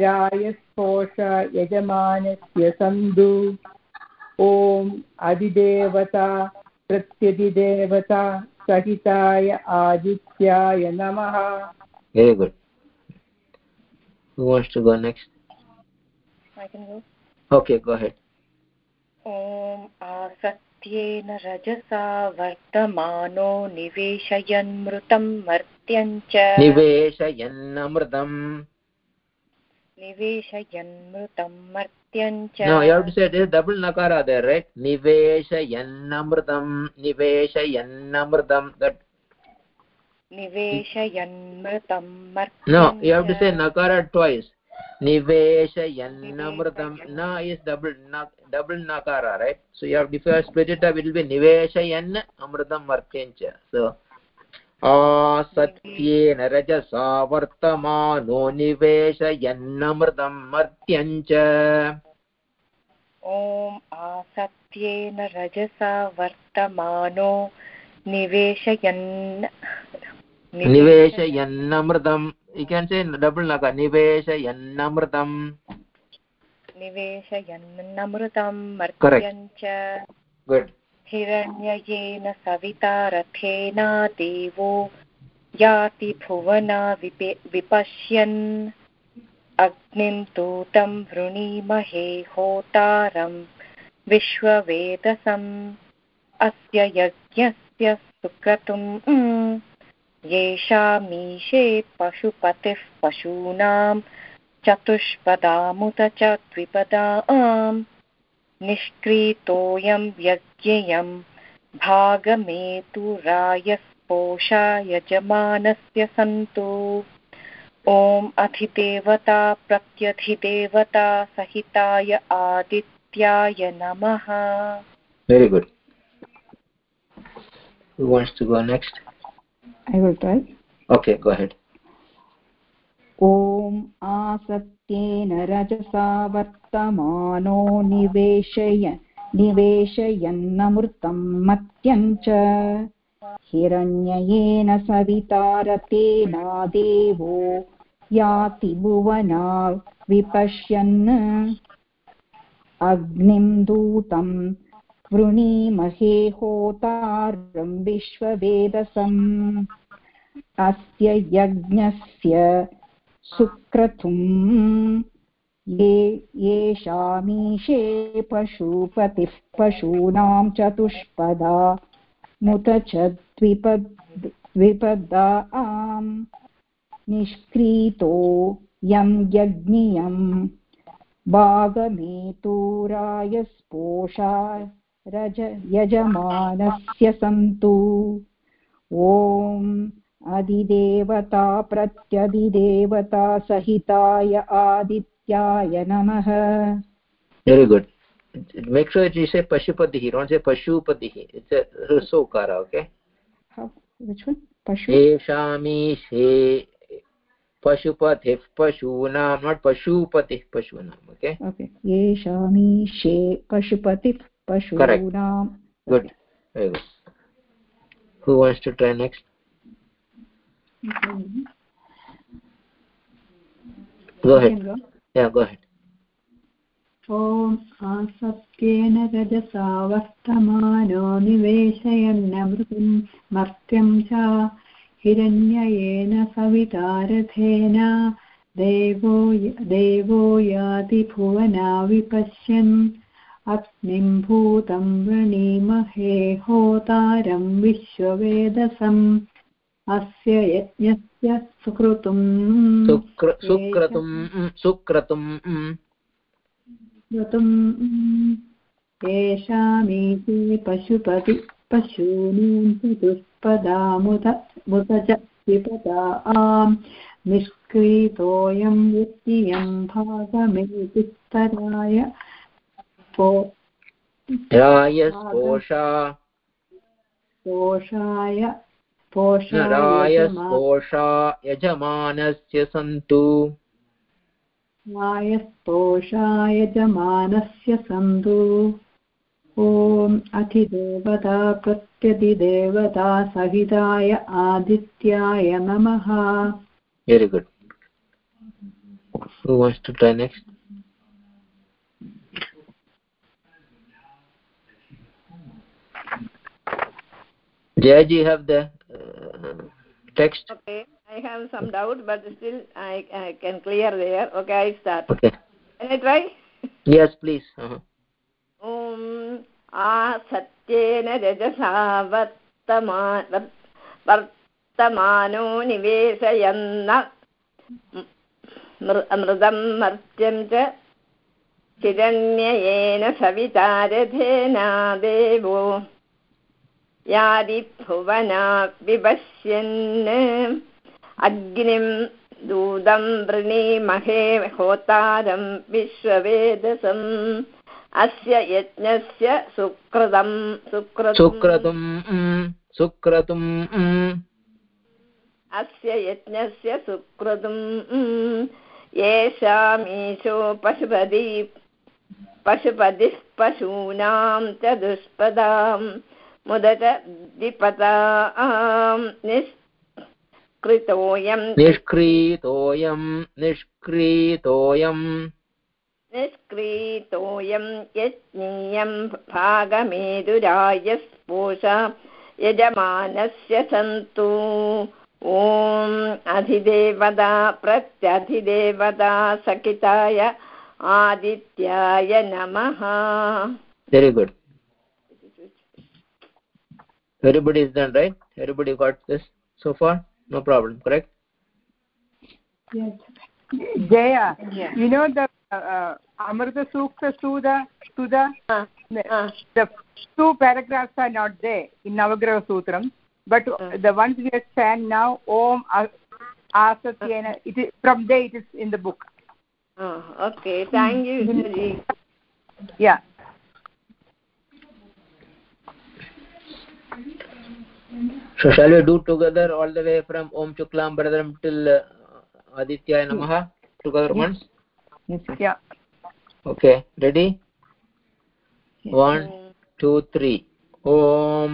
रायस्पोष यजमानस्य सन्धु। ॐ अधिदेवता प्रत्यधिदेवता सहिताय आदित्याय नमः। Very good. Who wants to go next I can go. okay go ahead ॐ आसत्येन रजसा वर्तमानो निवेशयन्मृतं मर्त्यञ्च निवेशयन्नमृतम् निवेशयन्मृतं मर्त्यञ्च no you have to say this double nakara there right niveshayannamritam niveshayannamritam that निवेशयन्मृतं no you have to say nakara twice niveshayannamritam na is double na, double nakara right so you have if you split it up it will be niveshayann amritam martyancha so आसत्येन रजसा वर्तमानो निवेशयन्नमृतं मर्त्यञ्च ॐ आसत्येन रजसा वर्तमानो निवेशयन् निवेशयन्नमृतं you can say double naka निवेशयन्नमृतं निवेशयन्नमृतं मर्त्यञ्च। हिरण्ययेन Savita रथेना देवो याति भुवना विपे विपश्यन्। अग्निं दूतं वृणीमहे होतारं विश्ववेदसम्। अस्य यज्ञस्य सुक्रतुम्। येषामीशे पशुपतिः पशूनां चतुष्पदामुत च द्विपदाम् निष्क्रीतोऽयं यज्ञेयं भागमेतुरायस्पोषा यजमानस्य सन्तु। ॐ अधिदेवता प्रत्यधिदेवता सहिताय आदित्याय नमः। Very good. Who wants to go next? I will try. Okay go ahead. ॐ आसत्येन रजसा वर्तमानो निवेशय निवेशयन्नमृतं मत्यं च। हिरण्ययेन सवितारतेना देवो याति भुवना विपश्यन्। अग्निं दूतं वृणीमहे होतारं विश्ववेदसम् अस्य यज्ञस्य सुक्रतुम् ये येषामीशे पशुपतिः पशूनां चतुष्पदा मुत च द्विपद् द्विपदा आम्। निष्क्रीतो यं यज्ञियं। भागमेतुराय स्पोषा रज यजमानस्य सन्तु। ॐ अधिदेवता प्रत्यधिदेवता सहिताय आदित्याय नमः। वेरि गुड् मेक्षो जीशे पशुपतिः रोज़े पशुपतिः ऋसौकार ओके येषामीशे पशुपतिः पशूनां नाट् पशुपतिः पशूनाम् ओके येषामीशे पशुपतिः पशूनां good who wants to try next go head या मर्त्यं च हिरण्ययेन सवितारथेन देवो देवो याति भुवना विपश्यन् अस्मिन् भूतं वृणीमहे होतारं विश्ववेदसम्। अस्य यज्ञस्य सुकृतुं सुक्रतुं सुक्रतुं क्रतुम् येषामीति पशुपति पशूनां चतुष्पदामुत मुत च विपदा आम्। निष्क्रीतोऽयं यत्तियं भागमेतिस्तराय रायस्पोषा पोषाय रायस्पोषा यजमानस्य सन्तु। मायस्पोषाय जमानस्य सन्तु। ॐ अधिदेवता प्रत्यधिदेवता सहिताय आदित्याय नमः। Very good. Who wants to try next? Jayaji, you have the uh, text Okay, I have some doubt, but still I, I can clear there. Okay, I start. okay Can I try? yes please uh -huh. ॐ आसत्येन रजसा वर्तमा वर्तमानो निवेशयन्न मृ- मृदं मर्त्यं च हिरण्ययेन सवितारथेन देवो यादिभुवना विपश्यन् अग्निं दूतं वृणीमहे होतारं विश्ववेदसम्। अस्य यज्ञस्य सुकृतं सुक्रतुं सुक्रतुं अस्य यज्ञस्य सुकृतं येषामीशो पशुपति पशुपतिः पशूनां च दुष्पदां मुदच द्विपदां निष्कृतोऽयं निष्क्रीतोऽयं निष्क्रीतोऽयं निष्क्रीतोऽयं यज्ञीयं भागमेदुराय स्पोषा यजमानस्य सन्तु। ॐ अधिदेवता प्रत्यधिदेवता सकिताय आदित्याय नमः। Very good. Everybody is done right everybody got this so far no problem correct yes Jaya, you know the uh, uh, Amrita Sukta Suda, Suda, Ah, ah. the two paragraphs are not there in Navagraha Sutram, but the ones we are saying now, Om Asatyena, it is, from there it is in the book. Oh, okay thank you Suji. Yeah. So shall we do together all the way from om chuklam bradram till uh, adityaya namaha together yes. once yes yes Yeah. okay ready one two three ॐ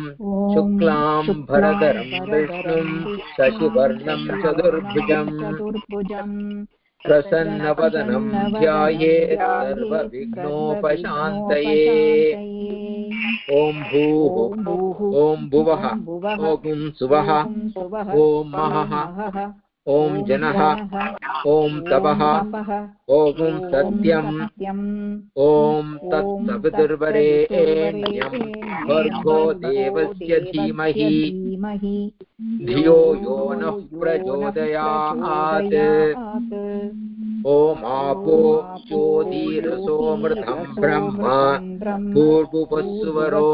शुक्लां भरधरं विष्णुं शशिवर्णं चतुर्भुजम् प्रसन्नवदनं ध्यायेत् सर्वविघ्नोपशान्तये ॐ भूः ॐ भुवः ॐ सुवः ॐ महः ॐ जनः ॐ तपः ॐ सत्यम् ॐ तत्सवितुर्वरेण्यं भर्गो देवस्य धीमहि धीमहि धियो यो नः प्रचोदयात् ज्योतिरसोमृतं ब्रह्म भूर्भुवस्सुवरो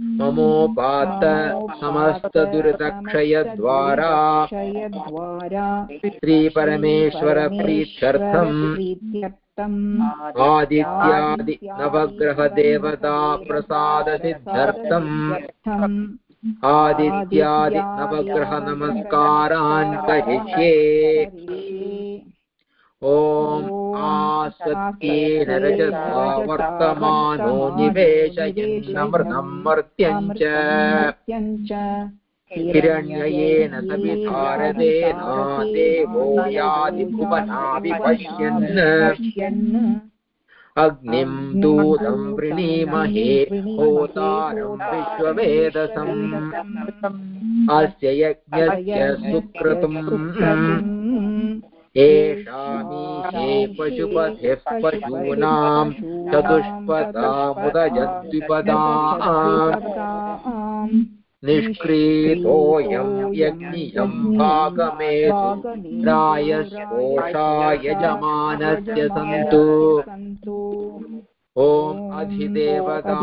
ममोपात समस्तदुरितक्षयद्वारा। श्रीपरमेश्वरप्रीत्यर्थम् आदित्यादि नवग्रहदेवता प्रसादसिद्धर्थम् आदित्यादि नवग्रहनमस्कारान् करिष्ये। ॐ आसत्येन रजसा वर्तमानो निवेशयन्नमृतं मर्त्यं च हिरण्ययेन सविधारदेन देवो यादिभुवनाविपश्यन् अग्निं दूतं वृणीमहे होतारं विश्ववेदसम्। अस्य यज्ञस्य सुक्रतुम् येषामीशे पशुपतिः पशूनां चतुष्पदामुदयद्विपदाम् निष्क्रीतोऽयं यज्ञियं भागमेतु प्रायस्पोषाय यजमानस्य सन्तु ॐ अधिदेवता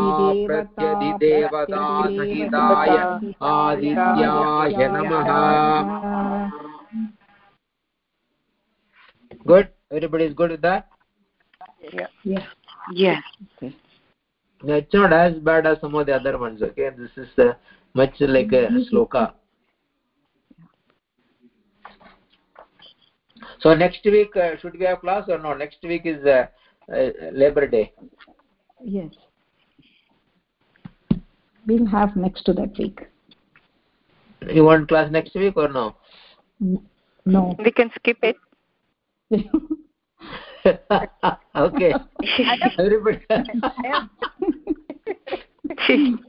प्रत्यधिदेवता सहिताय आदित्याय नमः good everybody is good with that yes no, it's not as bad as some of the other ones okay this is uh, much like a sloka. So next week uh, should we have class or no? Next week is uh, uh, labor day. Yes. We'll have next to that week. You want class next week or no? No. We can skip it. Okay. Everybody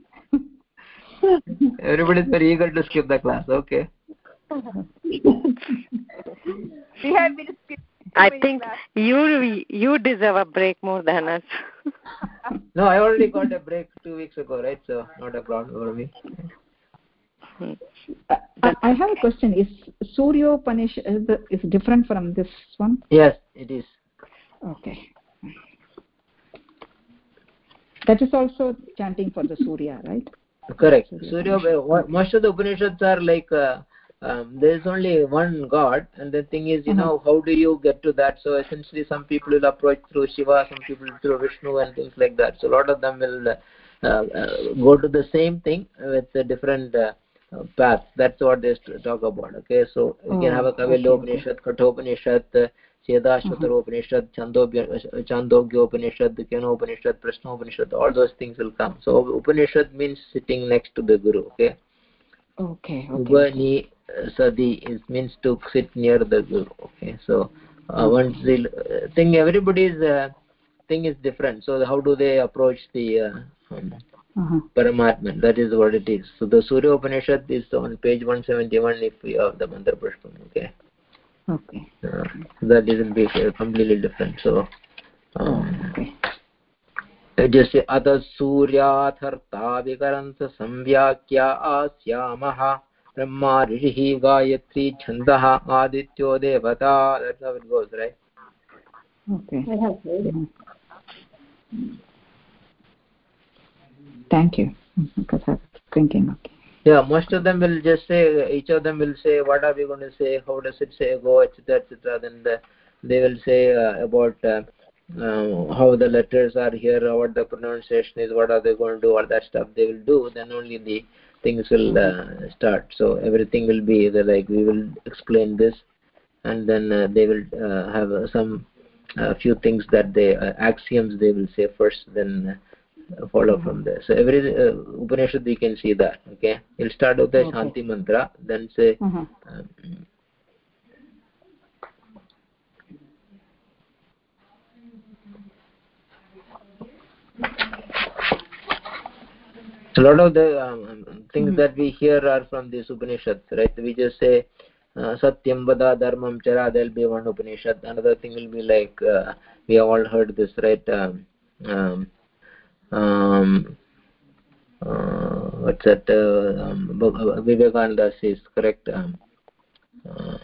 everybody is very eager to skip the class okay we have been skipping i think you you deserve a break more than us no i already got a break two weeks ago right so not a problem for me hmm. I, I have a question. Is Suryo Panish is, is different from this one? Yes, it is. Okay. That is also chanting for the Surya, right? Correct. Surya, most of the Upanishads are like uh, um, there is only one God, and the thing is, you uh -huh. know, how do you get to that? So essentially, some people will approach through Shiva, some people through Vishnu, and things like that. So a lot of them will uh, uh, go to the same thing with a different path that's what they talk about okay so you can have a kavilya upanishad kathopanishad chedashvataropanishad chandogya chandogya upanishad keno upanishad prashna upanishad all those things will come so upanishad means sitting next to the guru okay okay upani sadi is means to sit near the guru okay so uh, once the uh, thing everybody's uh, thing is different so how do they approach the uh, um, uh-huh. Paramatman. That is what it is. So the Surya Upanishad is on page 171 if you have the Mantra Pushpam. Okay. Okay. Uh, that is be completely different. So. Um, oh, okay. जैसे अत सूर्याथर्ता विकरन्त संव्याख्या आस्यामः ब्रह्मा ऋषिः गायत्री छन्दः आदित्यो देवता that's how it goes yeah most of them will just say each of them will say what are we going to say how does it say go etc etc then the, they will say uh, about uh, uh, how the letters are here what the pronunciation is what are they going to do all that stuff they will do then only the things will uh, start. So everything will be the, like we will explain this and then uh, they will uh, have some few things that they axioms they will say first then follow from there so every uh, upanishad we can see that okay we'll start with the okay. shanti mantra then say uh -huh. um, a lot of the um, things mm Hmm. that we hear are from these upanishads right we just say uh, satyam vada dharmam chara there'll be one upanishad another thing will be like uh, we have all heard this right um, um, um, uh, what's that uh, um, Bhag- vivekananda says correct um, uh,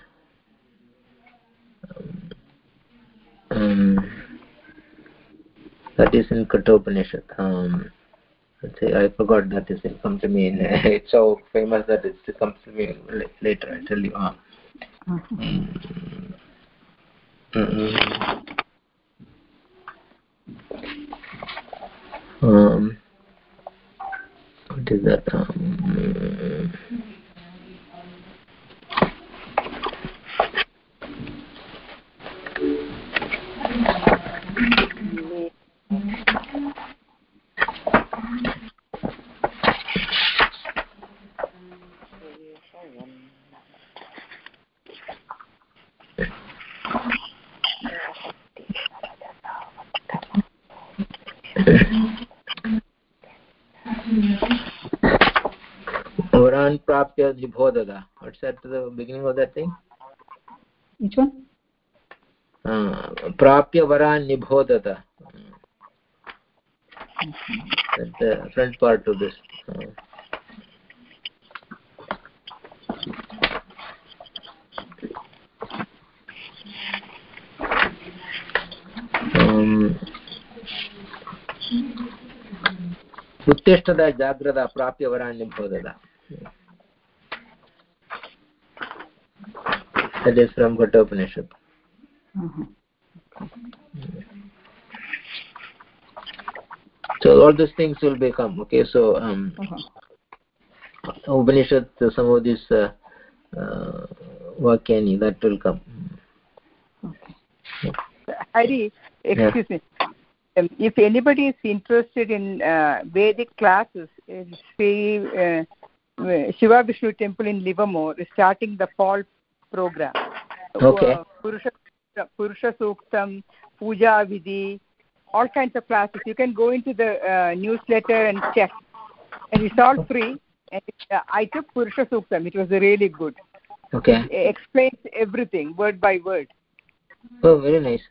um, that is in kathopanishad um, let's say i forgot that is it come to me in, it's so famous that it comes to me later i tell you uh, mm, mm, um did that? Um, prapya nibhodada. What's that the beginning of that thing? which one Uh, prapya varan. That's the front part of this. Uh, um, उत्तिष्ठदा प्राप्य वराण्यं बोधदा that is from Kathopanishad. uh-huh. So all these things will become okay. So um, Uh-huh. Upanishad, some of these uh, uh, Vakyani that will come. okay Hari, excuse me. Um, if anybody is interested in uh, Vedic classes, uh, Sri uh, uh, Shiva Vishnu Temple in Livermore is starting the fall program. Okay. Uh, Purusha, Puja Vidhi, all kinds of classes. You can go into the uh, newsletter and check. And it's all free. And uh, I took Purusha Suktam. It was really good. Okay. It explains everything word by word. Oh, very nice.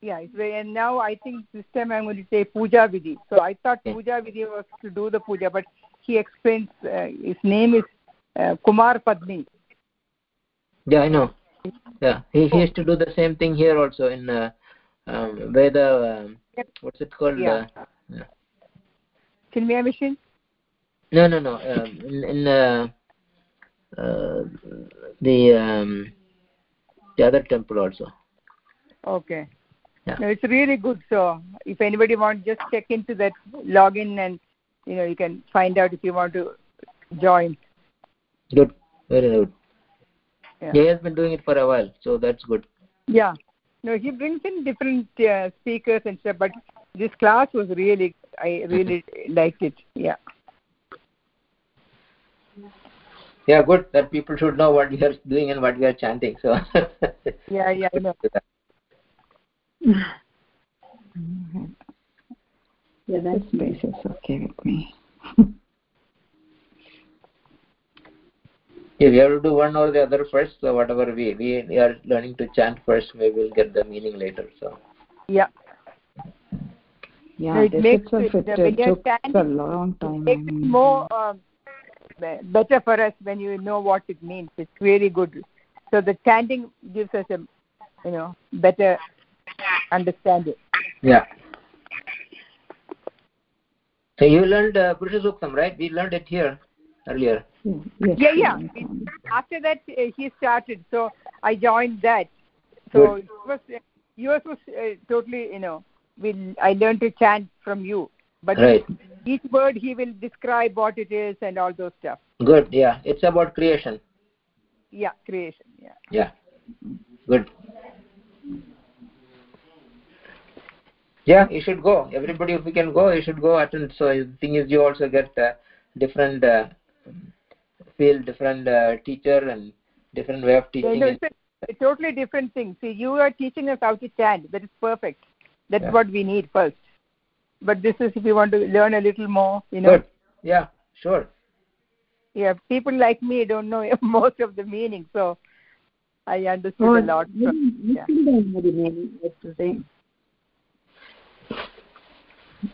Yeah, it's very, and now I think this time I'm going to say Puja Vidhi. So I thought. Puja Vidhi was to do the puja, but he explains uh, his name is uh, Kumar Padmi. Yeah, I know. Yeah, he, he used to do the same thing here also in uh, um, Veda. Um, what's it called? Yeah. Uh, yeah. Chinmaya Mission? No, no, no. Um, in in uh, uh, the um, the other temple also. Okay. Yeah. No, it's really good. So if anybody wants, just check into that login and you know you can find out if you want to join. Good, very good. Yeah. He has been doing it for a while, so that's good. Yeah. No, he brings in different uh, speakers and stuff, but this class was really, I really liked it. Yeah. Yeah, good. That people should know what we are doing and what we are chanting. So. Yeah, yeah, I know. yeah that space is okay with me If we have to do one or the other first, so whatever we, we we are learning to chant first, maybe we'll get the meaning later. So Yeah. yeah it makes itself it- it, when it took a standing, long time makes it more um, better for us when you know what it means. It's really good. So the chanting gives us a, you know, better understanding. yeah. So you learned uh, Purusha Suktam, right? We learned it here earlier. yeah, yes, Yeah, yeah. After that, uh, he started, so I joined that. So it was yours was uh, totally, you know, we I learned to chant from you, but Right. each word he will describe what it is and all those stuff. Good. Yeah. It's about creation. Yeah, creation. Yeah. Yeah. Good. Yeah, you should go. Everybody, if we can go, you should go attend. So the thing is, you also get uh, different uh, field, different uh, teacher, and different way of Yeah, teaching. no, it's a, a totally different thing. See, you are teaching us how to chant. That is perfect. That's Yeah. what we need first. But this is if you want to learn a little more, you know. Good. yeah sure yeah people like me don't know most of the meaning so i understood Oh, a lot from, yeah.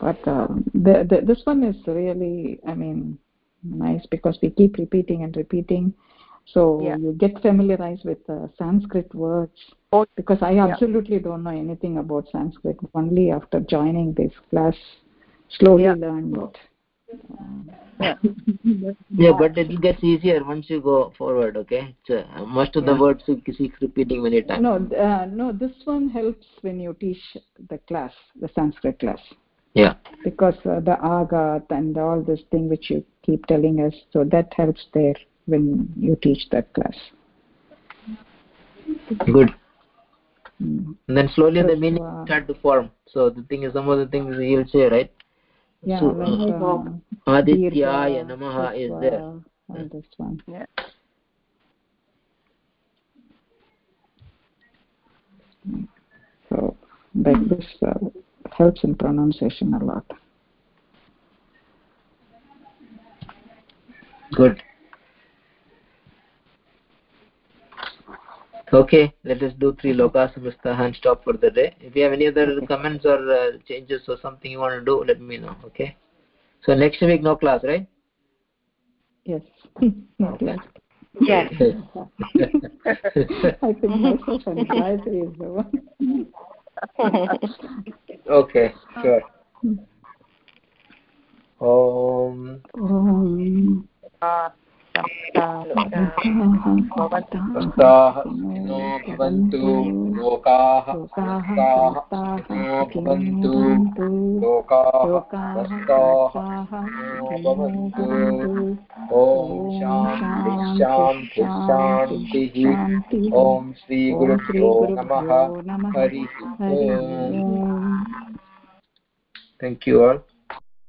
But uh, the, the, this one is really, I mean, nice because we keep repeating and repeating. So Yeah. you get familiarized with uh, Sanskrit words. Oh, Because I absolutely don't know anything about Sanskrit. Only after joining this class, slowly Yeah. learned it. Yeah. yeah but it gets easier once you go forward okay so, uh, most of the words you keep repeating many times No, uh, no, this one helps when you teach the class, the Sanskrit class. Yeah. Because uh, the agat and all this thing which you keep telling us so that helps there when you teach that class. Good. Mm. and then slowly the meaning Krishna. start to form. So the thing is some of the things he'll say right? Yeah So, like uh, uh, adityaya Dirgha, namaha is Sutva, there. all this one. Yeah. so like this uh, helps in pronunciation a lot. Good. Okay let us do three. Loka samastha and stop for the day. If you have any other comments or uh, changes or something you want to do let me know okay? So next week no class right? Yes. Not like- Yes. I think myself and Gayatri is the one okay sure. ॐ स्वस्थाः सुखिनो भवन्तु लोकाः स्वस्थाः सुखिनो भवन्तु लोकाः स्वस्थाः सुखिनो भवन्तु ॐ शान्तिः शान्तिः शान्तिः ॐ श्रीगुरुभ्यो नमः हरिः ओम्. Thank you all.